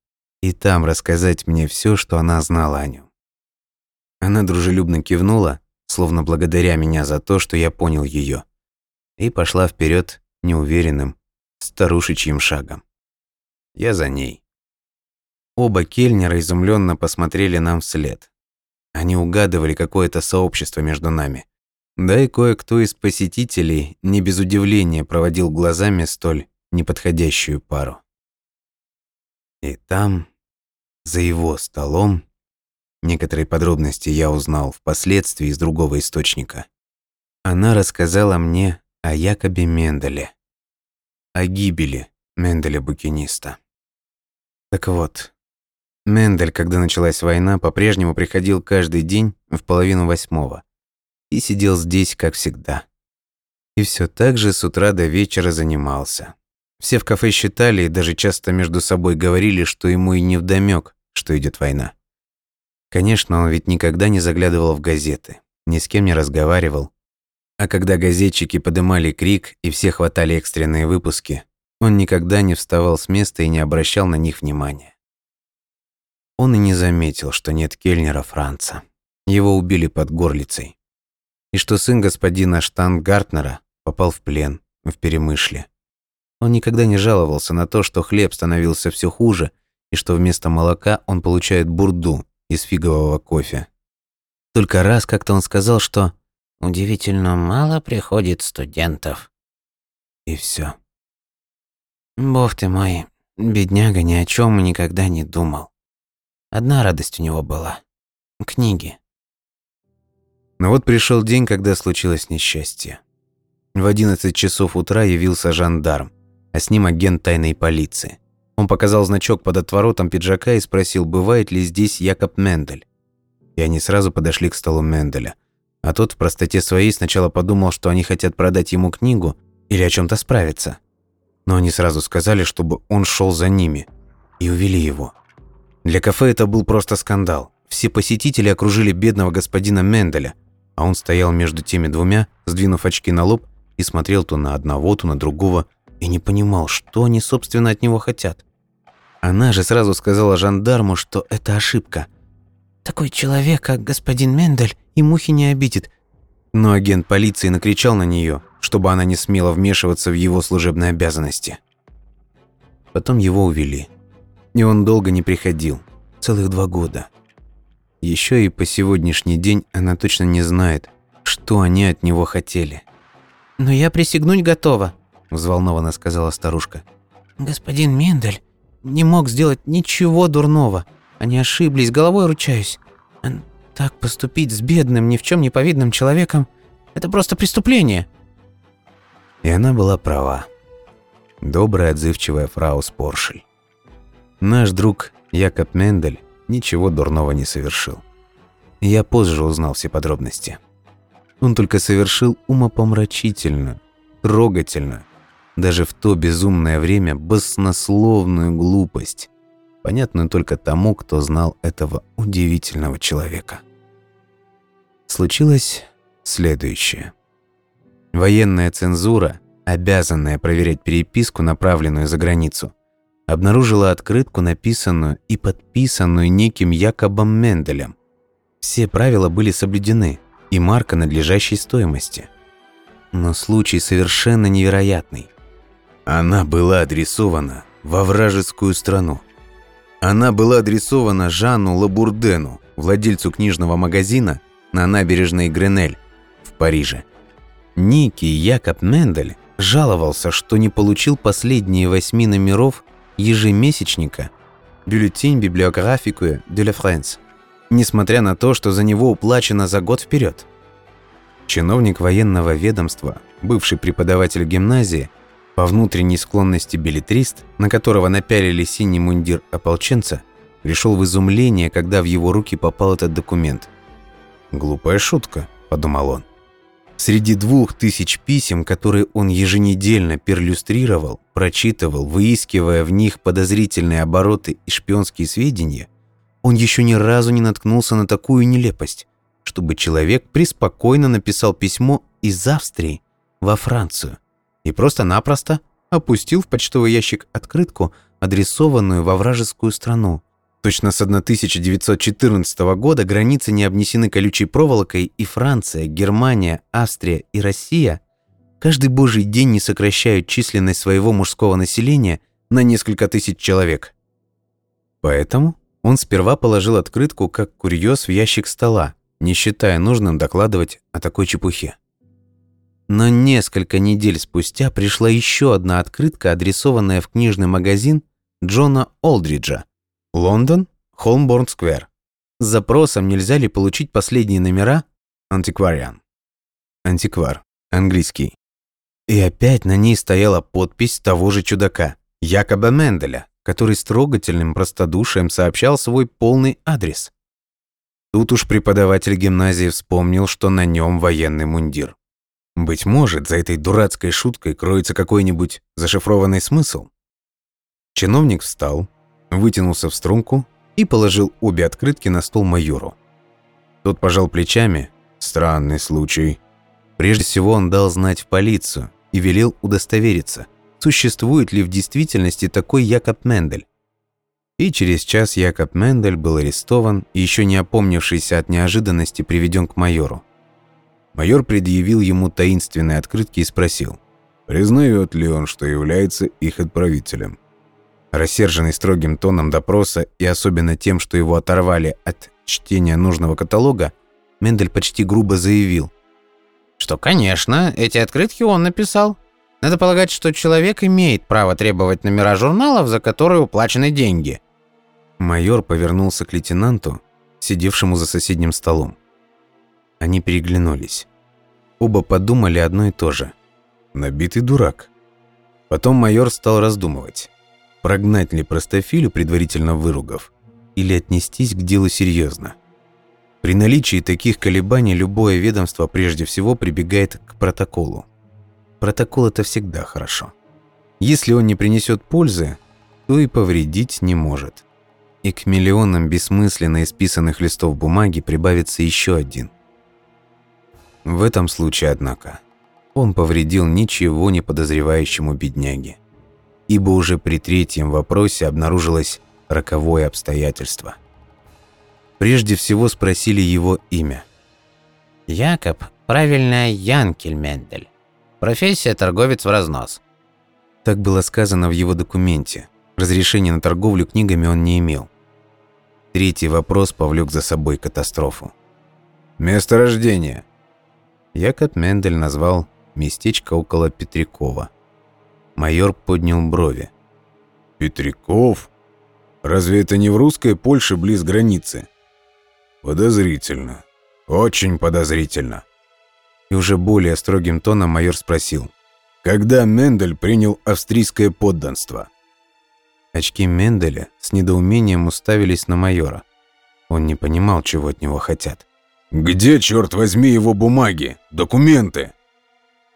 и там рассказать мне все, что она знала о нем. Она дружелюбно кивнула, словно благодаря меня за то, что я понял ее, и пошла вперед неуверенным, старушечьим шагом. Я за ней. Оба кельнера изумленно посмотрели нам вслед. Они угадывали какое-то сообщество между нами. Да и кое-кто из посетителей не без удивления проводил глазами столь неподходящую пару. И там, за его столом, некоторые подробности я узнал впоследствии из другого источника, она рассказала мне о Якобе Менделе, о гибели Менделя-букиниста. Так вот, Мендель, когда началась война, по-прежнему приходил каждый день в половину восьмого и сидел здесь, как всегда. И все так же с утра до вечера занимался. Все в кафе считали и даже часто между собой говорили, что ему и не вдомёк, что идет война. Конечно, он ведь никогда не заглядывал в газеты, ни с кем не разговаривал. А когда газетчики подымали крик и все хватали экстренные выпуски, он никогда не вставал с места и не обращал на них внимания. Он и не заметил, что нет Кельнера Франца. Его убили под горлицей и что сын господина Штангартнера попал в плен в Перемышле. Он никогда не жаловался на то, что хлеб становился все хуже и что вместо молока он получает бурду из фигового кофе. Только раз как-то он сказал, что удивительно мало приходит студентов. И все. Бог ты мой, бедняга ни о чем никогда не думал. Одна радость у него была – книги. Но вот пришел день, когда случилось несчастье. В 11 часов утра явился жандарм, а с ним агент тайной полиции. Он показал значок под отворотом пиджака и спросил, бывает ли здесь Якоб Мендель. И они сразу подошли к столу Менделя. А тот в простоте своей сначала подумал, что они хотят продать ему книгу или о чем то справиться. Но они сразу сказали, чтобы он шел за ними, и увели его. Для кафе это был просто скандал. Все посетители окружили бедного господина Менделя – а он стоял между теми двумя, сдвинув очки на лоб, и смотрел то на одного, то на другого, и не понимал, что они, собственно, от него хотят. Она же сразу сказала жандарму, что это ошибка. «Такой человек, как господин Мендель, и мухи не обидит». Но агент полиции накричал на нее, чтобы она не смела вмешиваться в его служебные обязанности. Потом его увели. И он долго не приходил. Целых два года. Еще и по сегодняшний день она точно не знает, что они от него хотели. «Но я присягнуть готова», – взволнованно сказала старушка. «Господин Мендель не мог сделать ничего дурного. Они ошиблись, головой ручаюсь. Так поступить с бедным, ни в чем не повидным человеком – это просто преступление». И она была права. добрая отзывчивая фрау Споршель. Наш друг Якоб Мендель ничего дурного не совершил. Я позже узнал все подробности. Он только совершил умопомрачительную, трогательную, даже в то безумное время баснословную глупость, понятную только тому, кто знал этого удивительного человека. Случилось следующее. Военная цензура, обязанная проверять переписку, направленную за границу, обнаружила открытку, написанную и подписанную неким Якобом Менделем. Все правила были соблюдены, и марка надлежащей стоимости. Но случай совершенно невероятный. Она была адресована во вражескую страну. Она была адресована Жанну Лабурдену, владельцу книжного магазина на набережной Гренель в Париже. Некий Якоб Мендель жаловался, что не получил последние восьми номеров ежемесячника «Бюллетень библиографикую de la France», несмотря на то, что за него уплачено за год вперед. Чиновник военного ведомства, бывший преподаватель гимназии, по внутренней склонности билетрист, на которого напялили синий мундир ополченца, пришел в изумление, когда в его руки попал этот документ. «Глупая шутка», – подумал он. Среди двух тысяч писем, которые он еженедельно перлюстрировал, прочитывал, выискивая в них подозрительные обороты и шпионские сведения, он еще ни разу не наткнулся на такую нелепость, чтобы человек преспокойно написал письмо из Австрии во Францию и просто-напросто опустил в почтовый ящик открытку, адресованную во вражескую страну. Точно с 1914 года границы не обнесены колючей проволокой, и Франция, Германия, Австрия и Россия каждый божий день не сокращают численность своего мужского населения на несколько тысяч человек. Поэтому он сперва положил открытку как курьез в ящик стола, не считая нужным докладывать о такой чепухе. Но несколько недель спустя пришла еще одна открытка, адресованная в книжный магазин Джона Олдриджа, Лондон, Холмборн-сквер. С запросом, нельзя ли получить последние номера «Антиквариан». Антиквар. Английский. И опять на ней стояла подпись того же чудака, Якоба Менделя, который с трогательным простодушием сообщал свой полный адрес. Тут уж преподаватель гимназии вспомнил, что на нем военный мундир. Быть может, за этой дурацкой шуткой кроется какой-нибудь зашифрованный смысл. Чиновник встал, вытянулся в струнку и положил обе открытки на стол майору. Тот пожал плечами. Странный случай. Прежде всего он дал знать в полицию и велел удостовериться, существует ли в действительности такой Якоб Мендель. И через час Якоб Мендель был арестован и еще не опомнившийся от неожиданности приведен к майору. Майор предъявил ему таинственные открытки и спросил, признает ли он, что является их отправителем. Рассерженный строгим тоном допроса и особенно тем, что его оторвали от чтения нужного каталога, Мендель почти грубо заявил, что, конечно, эти открытки он написал. Надо полагать, что человек имеет право требовать номера журналов, за которые уплачены деньги. Майор повернулся к лейтенанту, сидевшему за соседним столом. Они переглянулись. Оба подумали одно и то же. Набитый дурак. Потом майор стал раздумывать. Прогнать ли простофилю, предварительно выругав, или отнестись к делу серьезно. При наличии таких колебаний любое ведомство прежде всего прибегает к протоколу. Протокол – это всегда хорошо. Если он не принесет пользы, то и повредить не может. И к миллионам бессмысленно исписанных листов бумаги прибавится еще один – в этом случае, однако, он повредил ничего не подозревающему бедняге, ибо уже при третьем вопросе обнаружилось роковое обстоятельство. Прежде всего спросили его имя. «Якоб, правильно, Янкель Мендель. Профессия торговец в разнос». Так было сказано в его документе. Разрешения на торговлю книгами он не имел. Третий вопрос повлек за собой катастрофу. «Место рождения?» Якоб Мендель назвал местечко около Петрякова. Майор поднял брови. «Петряков? Разве это не в русской Польше близ границы?» «Подозрительно. Очень подозрительно». И уже более строгим тоном майор спросил. Когда Мендель принял австрийское подданство? Очки Менделя с недоумением уставились на майора. Он не понимал, чего от него хотят. «Где, черт возьми, его бумаги? Документы?»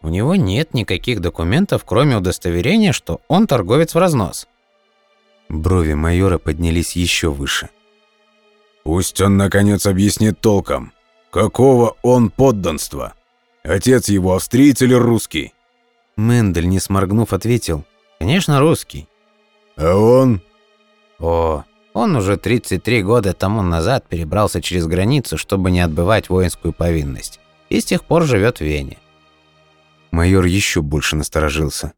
У него нет никаких документов, кроме удостоверения, что он торговец в разнос. Брови майора поднялись еще выше. «Пусть он, наконец, объяснит толком, какого он подданства? Отец его австриец или русский?» Мендель, не сморгнув, ответил. «Конечно, русский». «А он?» «О, он уже 33 года тому назад перебрался через границу, чтобы не отбывать воинскую повинность, и с тех пор живет в Вене. Майор еще больше насторожился.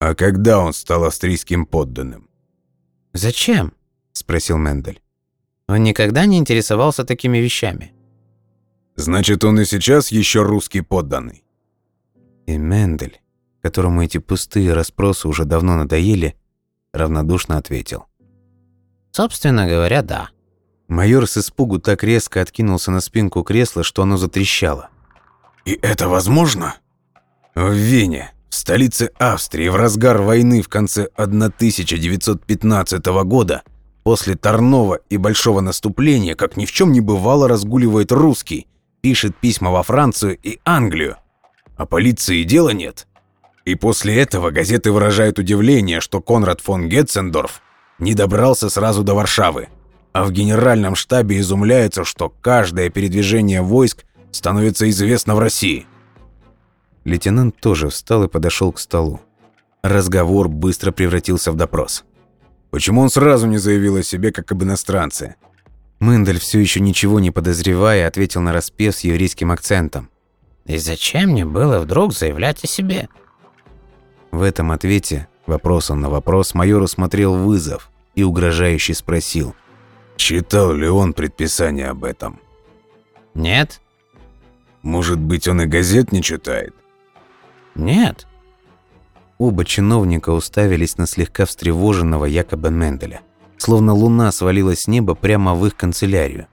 «А когда он стал австрийским подданным?» «Зачем?» – спросил Мендель. «Он никогда не интересовался такими вещами». «Значит, он и сейчас еще русский подданный?» И Мендель, которому эти пустые расспросы уже давно надоели, равнодушно ответил. «Собственно говоря, да». Майор с испугу так резко откинулся на спинку кресла, что оно затрещало. «И это возможно?» В Вене, в столице Австрии, в разгар войны в конце 1915 года, после Тарнова и Большого наступления, как ни в чем не бывало, разгуливает русский, пишет письма во Францию и Англию. А полиции дела нет. И после этого газеты выражают удивление, что Конрад фон Гетцендорф не добрался сразу до Варшавы. А в генеральном штабе изумляются, что каждое передвижение войск становится известно в России. Лейтенант тоже встал и подошел к столу. Разговор быстро превратился в допрос. Почему он сразу не заявил о себе как об иностранце? Мендель, все еще ничего не подозревая, ответил на распев с еврейским акцентом. «И зачем мне было вдруг заявлять о себе?» В этом ответе, вопросом на вопрос, майор усмотрел вызов и угрожающе спросил. «Читал ли он предписание об этом?» «Нет». «Может быть, он и газет не читает?» «Нет». Оба чиновника уставились на слегка встревоженного якобы Менделя, словно луна свалилась с неба прямо в их канцелярию.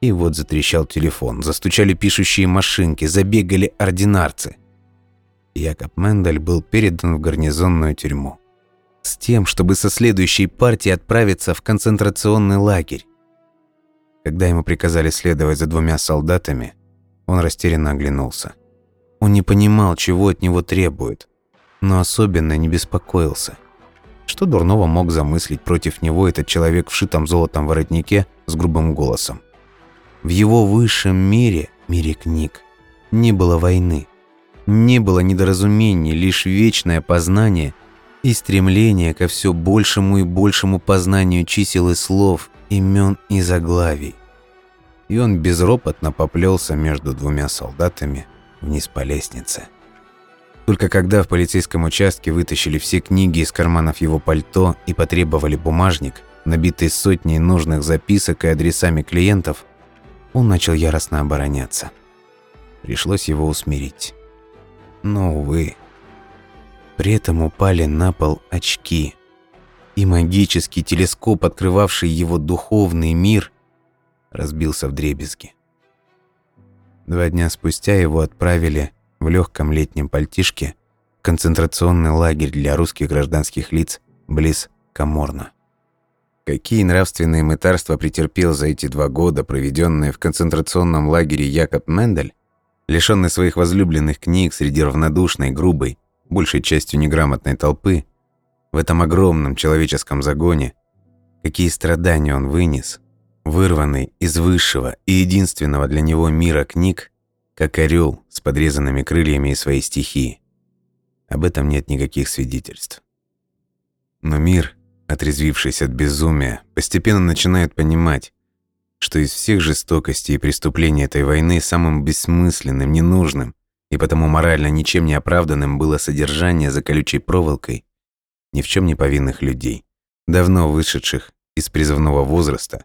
И вот затрещал телефон, застучали пишущие машинки, забегали ординарцы. Якоб Мендель был передан в гарнизонную тюрьму. С тем, чтобы со следующей партией отправиться в концентрационный лагерь. Когда ему приказали следовать за двумя солдатами, он растерянно оглянулся. Он не понимал, чего от него требуют, но особенно не беспокоился. Что дурного мог замыслить против него этот человек в шитом золотом воротнике с грубым голосом? В его высшем мире, мире книг, не было войны. Не было недоразумений, лишь вечное познание и стремление ко все большему и большему познанию чисел и слов, имен и заглавий. И он безропотно поплелся между двумя солдатами, вниз по лестнице. Только когда в полицейском участке вытащили все книги из карманов его пальто и потребовали бумажник, набитый сотней нужных записок и адресами клиентов, он начал яростно обороняться. Пришлось его усмирить. Но, увы, при этом упали на пол очки, и магический телескоп, открывавший его духовный мир, разбился в дребезги. Два дня спустя его отправили в легком летнем пальтишке в концентрационный лагерь для русских гражданских лиц близ Каморна. Какие нравственные мытарства претерпел за эти два года, проведенные в концентрационном лагере Якоб Мендель, лишенный своих возлюбленных книг среди равнодушной, грубой, большей частью неграмотной толпы, в этом огромном человеческом загоне, какие страдания он вынес, вырванный из высшего и единственного для него мира книг, как орел с подрезанными крыльями из своей стихии. Об этом нет никаких свидетельств. Но мир, отрезвившись от безумия, постепенно начинает понимать, что из всех жестокостей и преступлений этой войны самым бессмысленным, ненужным и потому морально ничем не оправданным было содержание за колючей проволокой ни в чем не повинных людей, давно вышедших из призывного возраста,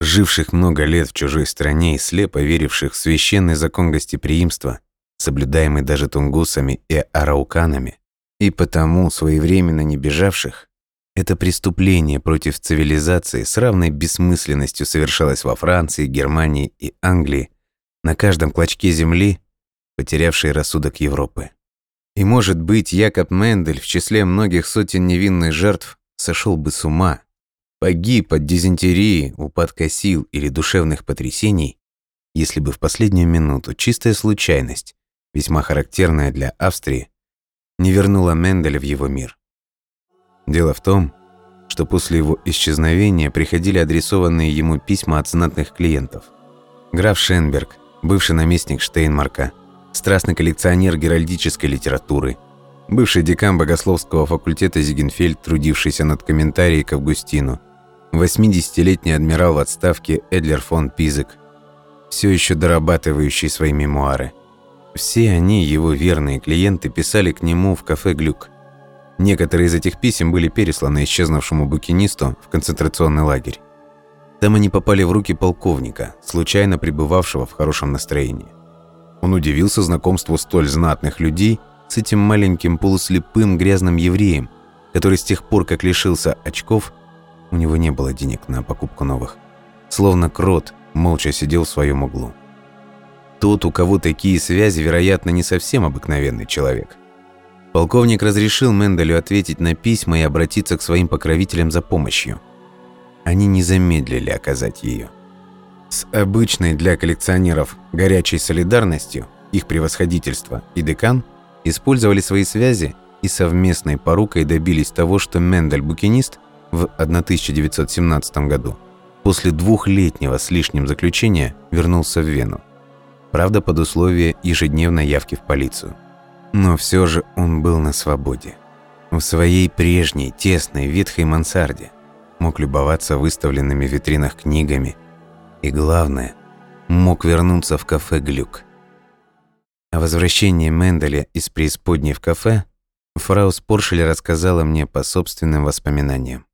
живших много лет в чужой стране и слепо веривших в священный закон гостеприимства, соблюдаемый даже тунгусами и арауканами, и потому своевременно не бежавших, это преступление против цивилизации с равной бессмысленностью совершалось во Франции, Германии и Англии, на каждом клочке земли, потерявшей рассудок Европы. И, может быть, Якоб Мендель в числе многих сотен невинных жертв сошел бы с ума, погиб от дизентерии, упадка сил или душевных потрясений, если бы в последнюю минуту чистая случайность, весьма характерная для Австрии, не вернула Менделя в его мир. Дело в том, что после его исчезновения приходили адресованные ему письма от знатных клиентов. Граф Шенберг, бывший наместник Штейнмарка, страстный коллекционер геральдической литературы, бывший декан богословского факультета Зигенфельд, трудившийся над комментарией к Августину, 80-летний адмирал в отставке Эдлер фон Пизек, все еще дорабатывающий свои мемуары. Все они, его верные клиенты, писали к нему в кафе «Глюк». Некоторые из этих писем были пересланы исчезнувшему букинисту в концентрационный лагерь. Там они попали в руки полковника, случайно пребывавшего в хорошем настроении. Он удивился знакомству столь знатных людей с этим маленьким полуслепым грязным евреем, который с тех пор, как лишился очков, у него не было денег на покупку новых. Словно крот, молча сидел в своем углу. Тот, у кого такие связи, вероятно, не совсем обыкновенный человек. Полковник разрешил Менделю ответить на письма и обратиться к своим покровителям за помощью. Они не замедлили оказать ее. С обычной для коллекционеров горячей солидарностью их превосходительство и декан использовали свои связи и совместной порукой добились того, что Мендель-букинист в 1917 году после двухлетнего с лишним заключения вернулся в Вену. Правда, под условие ежедневной явки в полицию. Но все же он был на свободе. В своей прежней, тесной, ветхой мансарде мог любоваться выставленными в витринах книгами – и главное, мог вернуться в кафе «Глюк». О возвращении Менделя из преисподней в кафе фрау Споршель рассказала мне по собственным воспоминаниям.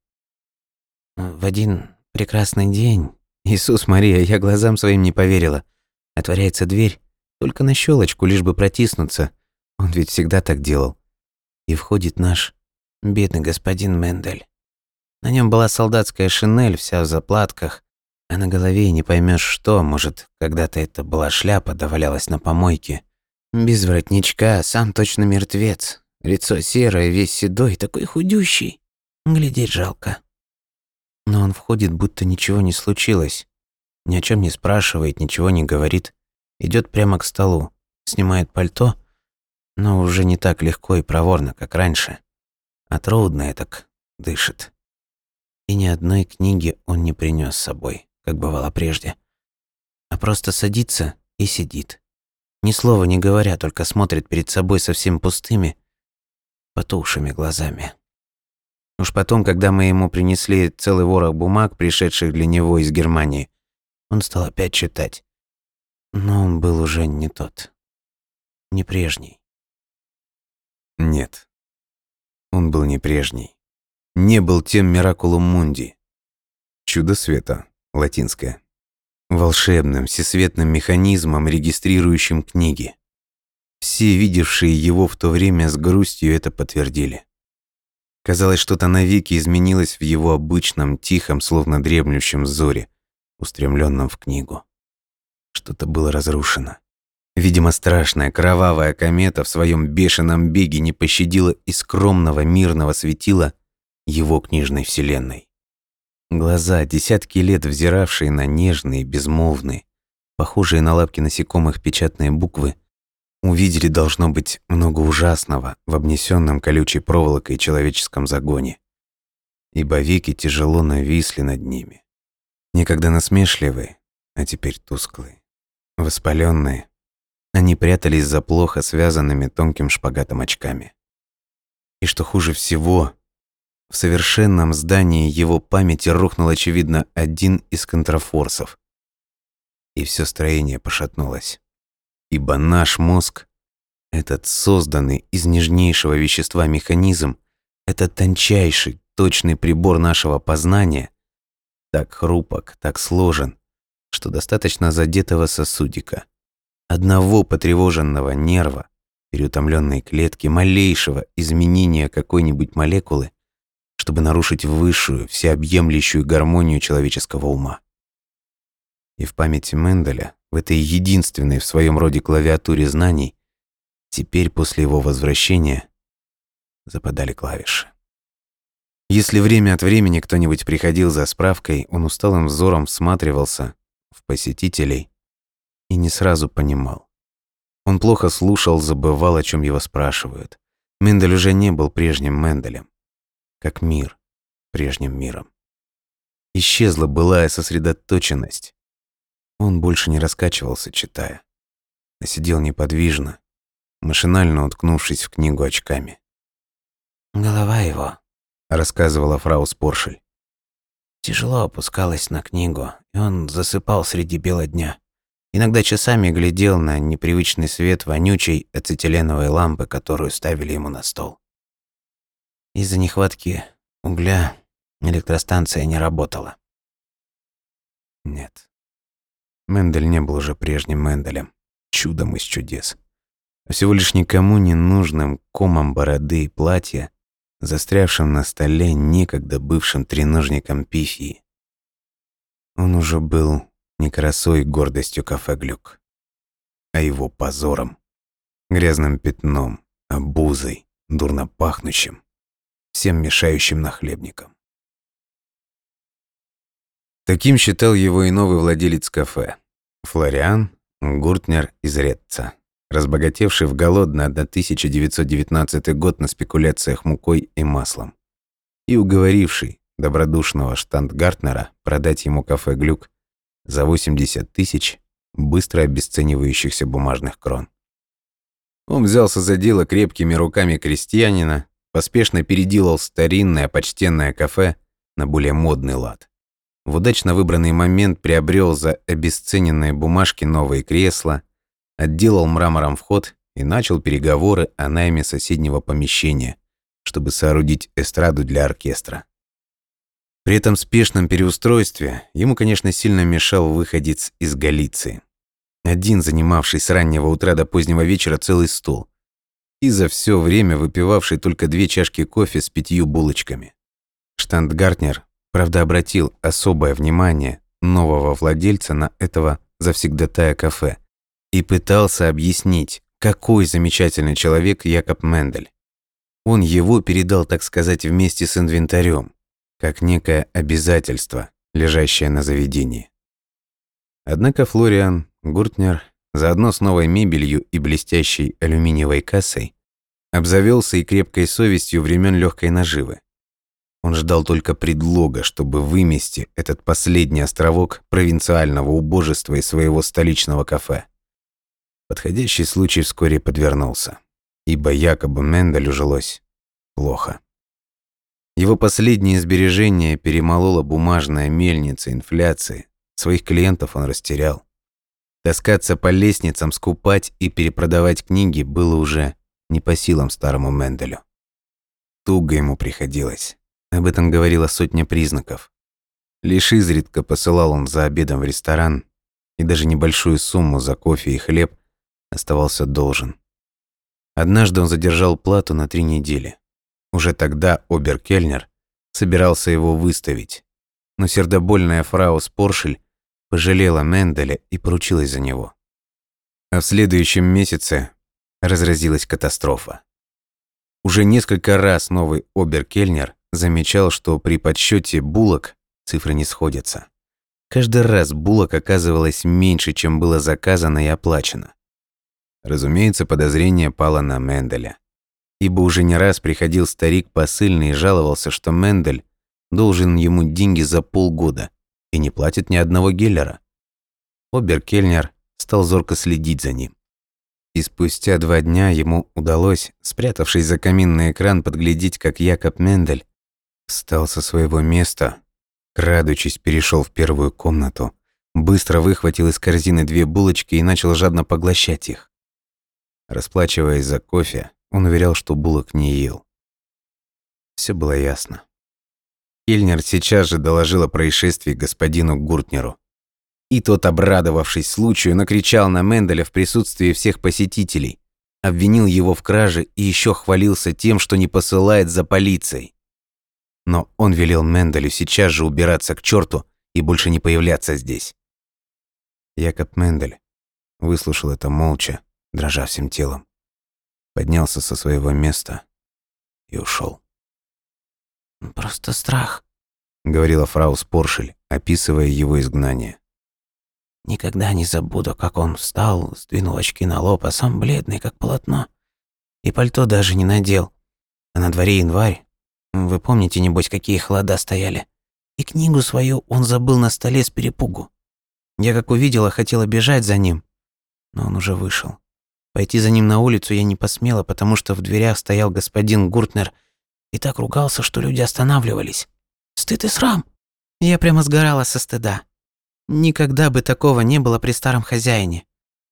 В один прекрасный день, Иисус Мария, я глазам своим не поверила. Отворяется дверь, только на щелочку, лишь бы протиснуться. Он ведь всегда так делал. И входит наш бедный господин Мендель. На нем была солдатская шинель, вся в заплатках, а на голове не поймешь что, может, когда-то это была шляпа, довалялась на помойке. Без воротничка, сам точно мертвец. Лицо серое, весь седой, такой худющий. Глядеть жалко. Но он входит, будто ничего не случилось. Ни о чем не спрашивает, ничего не говорит. Идет прямо к столу, снимает пальто, но уже не так легко и проворно, как раньше. А трудно так дышит. И ни одной книги он не принес с собой как бывало прежде, а просто садится и сидит. Ни слова не говоря, только смотрит перед собой совсем пустыми, потухшими глазами. Уж потом, когда мы ему принесли целый ворох бумаг, пришедших для него из Германии, он стал опять читать. Но он был уже не тот, не прежний. Нет, он был не прежний. Не был тем Миракулум Мунди. Чудо света, латинское, волшебным, всесветным механизмом, регистрирующим книги. Все, видевшие его в то время с грустью, это подтвердили. Казалось, что-то навеки изменилось в его обычном, тихом, словно дремлющем зоре, устремленном в книгу. Что-то было разрушено. Видимо, страшная кровавая комета в своем бешеном беге не пощадила и скромного мирного светила его книжной вселенной. Глаза, десятки лет взиравшие на нежные, безмолвные, похожие на лапки насекомых печатные буквы, увидели, должно быть, много ужасного в обнесенном колючей проволокой человеческом загоне. Ибо веки тяжело нависли над ними. Некогда насмешливые, а теперь тусклые. Воспаленные, они прятались за плохо связанными тонким шпагатом очками. И что хуже всего, в совершенном здании его памяти рухнул, очевидно, один из контрафорсов. И все строение пошатнулось. Ибо наш мозг, этот созданный из нежнейшего вещества механизм, этот тончайший, точный прибор нашего познания, так хрупок, так сложен, что достаточно задетого сосудика, одного потревоженного нерва, переутомленной клетки, малейшего изменения какой-нибудь молекулы, чтобы нарушить высшую, всеобъемлющую гармонию человеческого ума. И в памяти Менделя, в этой единственной в своем роде клавиатуре знаний, Теперь, после его возвращения, западали клавиши. Если время от времени кто-нибудь приходил за справкой, он усталым взором всматривался в посетителей и не сразу понимал. Он плохо слушал, забывал, о чем его спрашивают. Мендель уже не был прежним Менделем, как мир прежним миром. Исчезла былая сосредоточенность. Он больше не раскачивался, читая, а сидел неподвижно, машинально уткнувшись в книгу очками. «Голова его», — рассказывала фрау Споршель. «Тяжело опускалась на книгу, и он засыпал среди бела дня. Иногда часами глядел на непривычный свет вонючей ацетиленовой лампы, которую ставили ему на стол. Из-за нехватки угля электростанция не работала. Нет. Мендель не был уже прежним Менделем, чудом из чудес. А всего лишь никому не нужным комом бороды и платья, застрявшим на столе некогда бывшим треножником пифии. Он уже был не красой и гордостью кафе «Глюк», а его позором, грязным пятном, обузой, дурно пахнущим, всем мешающим нахлебником. Таким считал его и новый владелец кафе, Флориан Гуртнер из Ретца, разбогатевший в голодный 1919 год на спекуляциях мукой и маслом, и уговоривший добродушного штандгартнера продать ему кафе «Глюк» за 80 тысяч быстро обесценивающихся бумажных крон. Он взялся за дело крепкими руками крестьянина, поспешно переделал старинное почтенное кафе на более модный лад. В удачно выбранный момент приобрел за обесцененные бумажки новые кресла, отделал мрамором вход и начал переговоры о найме соседнего помещения, чтобы соорудить эстраду для оркестра. При этом спешном переустройстве ему, конечно, сильно мешал выходец из Галиции. Один, занимавший с раннего утра до позднего вечера целый стол. И за все время выпивавший только две чашки кофе с пятью булочками. Штандгартнер, правда, обратил особое внимание нового владельца на этого завсегдатая кафе и пытался объяснить, какой замечательный человек Якоб Мендель. Он его передал, так сказать, вместе с инвентарем, как некое обязательство, лежащее на заведении. Однако Флориан Гуртнер, заодно с новой мебелью и блестящей алюминиевой кассой, обзавелся и крепкой совестью времен легкой наживы. Он ждал только предлога, чтобы вымести этот последний островок провинциального убожества из своего столичного кафе. Подходящий случай вскоре подвернулся, ибо якобы Менделю жилось плохо. Его последние сбережения перемолола бумажная мельница инфляции. Своих клиентов он растерял. Таскаться по лестницам, скупать и перепродавать книги было уже не по силам старому Менделю. Туго ему приходилось. Об этом говорила сотня признаков. Лишь изредка посылал он за обедом в ресторан, и даже небольшую сумму за кофе и хлеб оставался должен. Однажды он задержал плату на три недели. Уже тогда Оберкельнер собирался его выставить, но сердобольная фрау Споршель пожалела Менделя и поручилась за него. А в следующем месяце разразилась катастрофа. Уже несколько раз новый Оберкельнер замечал, что при подсчете булок цифры не сходятся. Каждый раз булок оказывалось меньше, чем было заказано и оплачено. Разумеется, подозрение пало на Менделя ибо уже не раз приходил старик посыльный и жаловался, что Мендель должен ему деньги за полгода и не платит ни одного геллера. Оберкельнер стал зорко следить за ним. И спустя два дня ему удалось, спрятавшись за каминный экран, подглядеть, как Якоб Мендель встал со своего места, крадучись перешел в первую комнату, быстро выхватил из корзины две булочки и начал жадно поглощать их. Расплачиваясь за кофе, он уверял, что булок не ел. Все было ясно. Ильнер сейчас же доложил о происшествии господину Гуртнеру. И тот, обрадовавшись случаю, накричал на Менделя в присутствии всех посетителей, обвинил его в краже и еще хвалился тем, что не посылает за полицией. Но он велел Менделю сейчас же убираться к черту и больше не появляться здесь. Якоб Мендель выслушал это молча, дрожа всем телом. поднялся со своего места и ушел. «Просто страх», — говорила фрау Споршель, описывая его изгнание. «Никогда не забуду, как он встал, сдвинул очки на лоб, а сам бледный, как полотно. И пальто даже не надел. А на дворе январь. Вы помните, небось, какие холода стояли? И книгу свою он забыл на столе с перепугу. Я, как увидела, хотела бежать за ним, но он уже вышел. Пойти за ним на улицу я не посмела, потому что в дверях стоял господин Гуртнер и так ругался, что люди останавливались. Стыд и срам. Я прямо сгорала со стыда. Никогда бы такого не было при старом хозяине.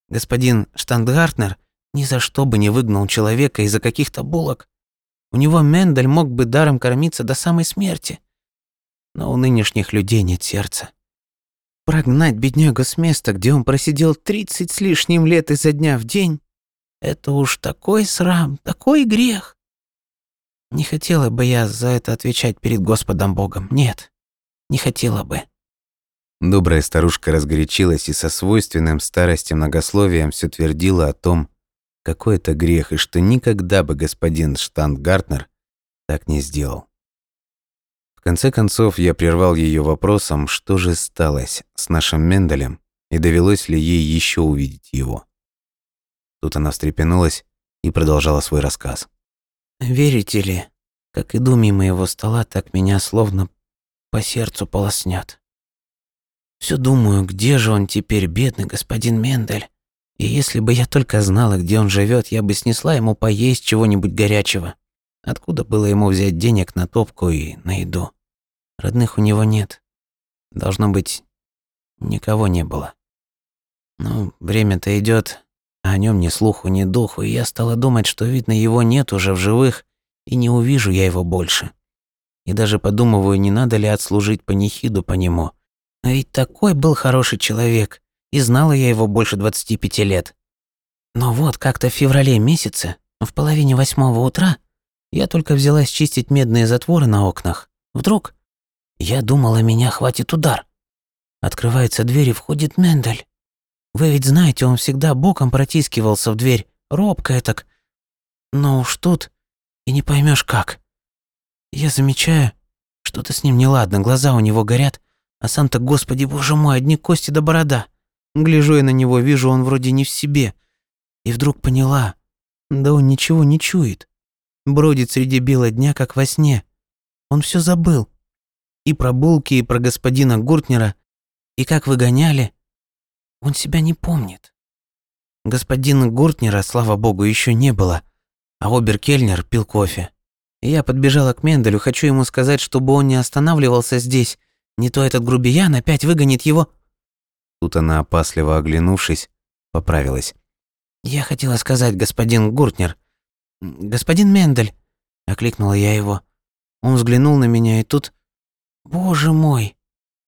Господин Штандгартнер ни за что бы не выгнал человека из-за каких-то булок. У него Мендель мог бы даром кормиться до самой смерти. Но у нынешних людей нет сердца. Прогнать беднягу с места, где он просидел тридцать с лишним лет изо дня в день, это уж такой срам, такой грех. Не хотела бы я за это отвечать перед Господом Богом. Нет, не хотела бы. Добрая старушка разгорячилась и со свойственным старости многословием все твердила о том, какой это грех, и что никогда бы господин Штандгартнер так не сделал. В конце концов, я прервал ее вопросом, что же сталось с нашим Менделем и довелось ли ей еще увидеть его. Тут она встрепенулась и продолжала свой рассказ. «Верите ли, как иду мимо его стола, так меня словно по сердцу полоснят. Все думаю, где же он теперь, бедный господин Мендель? И если бы я только знала, где он живет, я бы снесла ему поесть чего-нибудь горячего. Откуда было ему взять денег на топку и на еду? Родных у него нет. Должно быть, никого не было. Но время-то идет, о нем ни слуху, ни духу, и я стала думать, что, видно, его нет уже в живых, и не увижу я его больше. И даже подумываю, не надо ли отслужить панихиду по нему. А ведь такой был хороший человек, и знала я его больше 25 лет. Но вот как-то в феврале месяце, в половине восьмого утра, я только взялась чистить медные затворы на окнах. Вдруг я думала, меня хватит удар. Открывается дверь и входит Мендель. Вы ведь знаете, он всегда боком протискивался в дверь, робко так. Но уж тут и не поймешь как. Я замечаю, что-то с ним неладно, глаза у него горят, а сам-то, господи, боже мой, одни кости до борода. Гляжу я на него, вижу, он вроде не в себе. И вдруг поняла, да он ничего не чует. Бродит среди бела дня, как во сне. Он все забыл. И про булки, и про господина Гуртнера, и как выгоняли, он себя не помнит. Господина Гуртнера, слава богу, еще не было, а Оберкельнер пил кофе. я подбежала к Менделю, хочу ему сказать, чтобы он не останавливался здесь, не то этот грубиян опять выгонит его. Тут она, опасливо оглянувшись, поправилась. «Я хотела сказать, господин Гуртнер. Господин Мендель», — окликнула я его. Он взглянул на меня, и тут... Боже мой,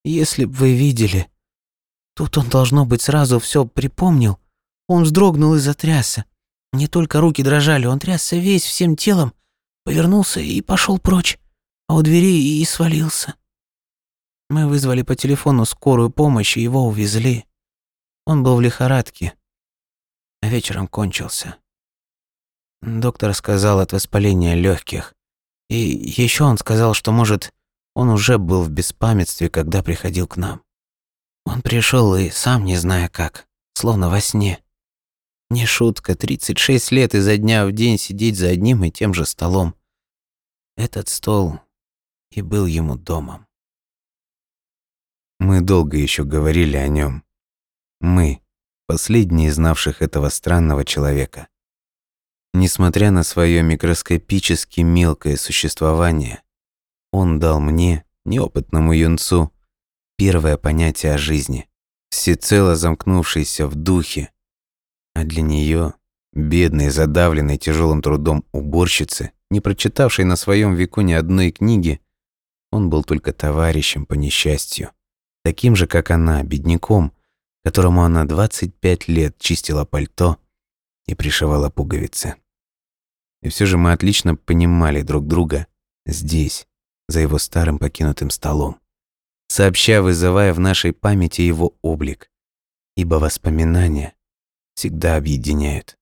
если б вы видели. Тут он, должно быть, сразу все припомнил. Он вздрогнул и затрясся. Не только руки дрожали, он трясся весь, всем телом, повернулся и пошел прочь, а у двери и свалился. Мы вызвали по телефону скорую помощь, и его увезли. Он был в лихорадке, вечером кончился. Доктор сказал от воспаления легких. И еще он сказал, что, может, он уже был в беспамятстве, когда приходил к нам. Он пришел и сам не зная как, словно во сне. Не шутка, 36 лет изо дня в день сидеть за одним и тем же столом. Этот стол и был ему домом. Мы долго еще говорили о нем. Мы, последние знавших этого странного человека. Несмотря на свое микроскопически мелкое существование, он дал мне, неопытному юнцу, первое понятие о жизни, всецело замкнувшееся в духе, а для нее, бедной, задавленной тяжелым трудом уборщицы, не прочитавшей на своем веку ни одной книги, он был только товарищем по несчастью, таким же, как она, бедняком, которому она 25 лет чистила пальто и пришивала пуговицы. И все же мы отлично понимали друг друга здесь, за его старым покинутым столом сообща вызывая в нашей памяти его облик, ибо воспоминания всегда объединяют.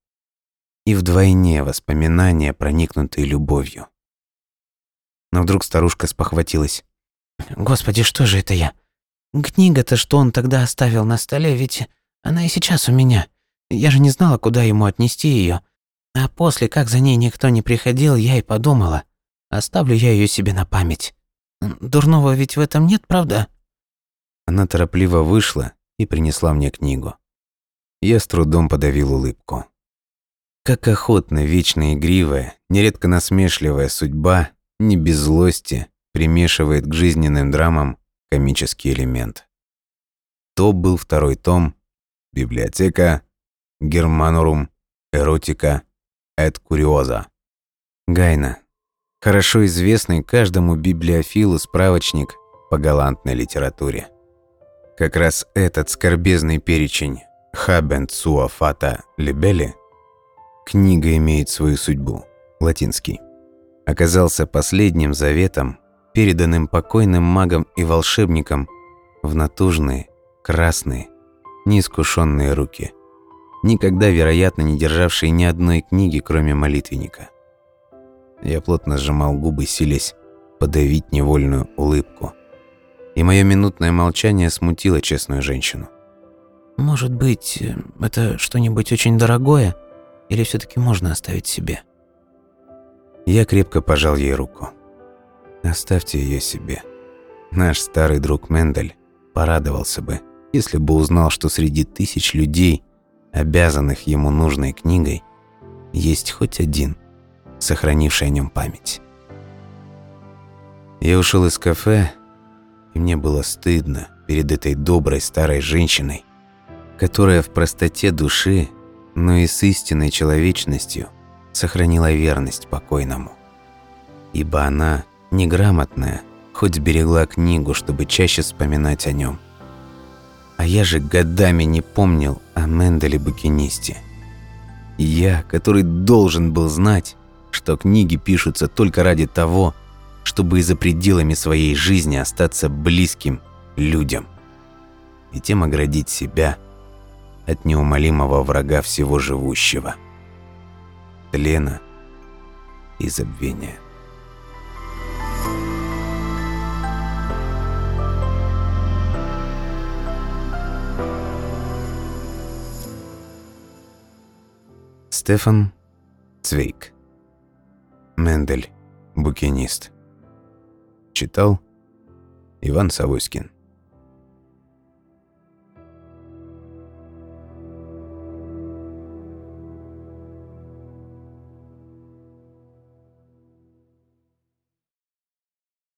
и вдвойне воспоминания, проникнутые любовью. Но вдруг старушка спохватилась. «Господи, что же это я? Книга-то, что он тогда оставил на столе, ведь она и сейчас у меня. Я же не знала, куда ему отнести ее. А после, как за ней никто не приходил, я и подумала. Оставлю я ее себе на память. Дурного ведь в этом нет, правда?» Она торопливо вышла и принесла мне книгу. Я с трудом подавил улыбку. Как охотно вечно игривая, нередко насмешливая судьба, не без злости, примешивает к жизненным драмам комический элемент. То был второй том «Библиотека Германорум Эротика эт Куриоза». Гайна. Хорошо известный каждому библиофилу справочник по галантной литературе. Как раз этот скорбезный перечень «Хабент суа фата либели» Книга имеет свою судьбу. Латинский. Оказался последним заветом, переданным покойным магам и волшебникам в натужные, красные, неискушенные руки, никогда, вероятно, не державшие ни одной книги, кроме молитвенника. Я плотно сжимал губы, силясь подавить невольную улыбку. И мое минутное молчание смутило честную женщину. «Может быть, это что-нибудь очень дорогое?» Или все-таки можно оставить себе? Я крепко пожал ей руку. Оставьте ее себе. Наш старый друг Мендель порадовался бы, если бы узнал, что среди тысяч людей, обязанных ему нужной книгой, есть хоть один, сохранивший о нем память. Я ушел из кафе, и мне было стыдно перед этой доброй старой женщиной, которая в простоте души но и с истинной человечностью сохранила верность покойному. Ибо она, неграмотная, хоть сберегла книгу, чтобы чаще вспоминать о нем. А я же годами не помнил о Менделе-букинисте. Я, который должен был знать, что книги пишутся только ради того, чтобы и за пределами своей жизни остаться близким людям и тем оградить себя – от неумолимого врага всего живущего – тлена и забвения. Стефан Цвейк Мендель, букинист. Читал Иван Савоськин.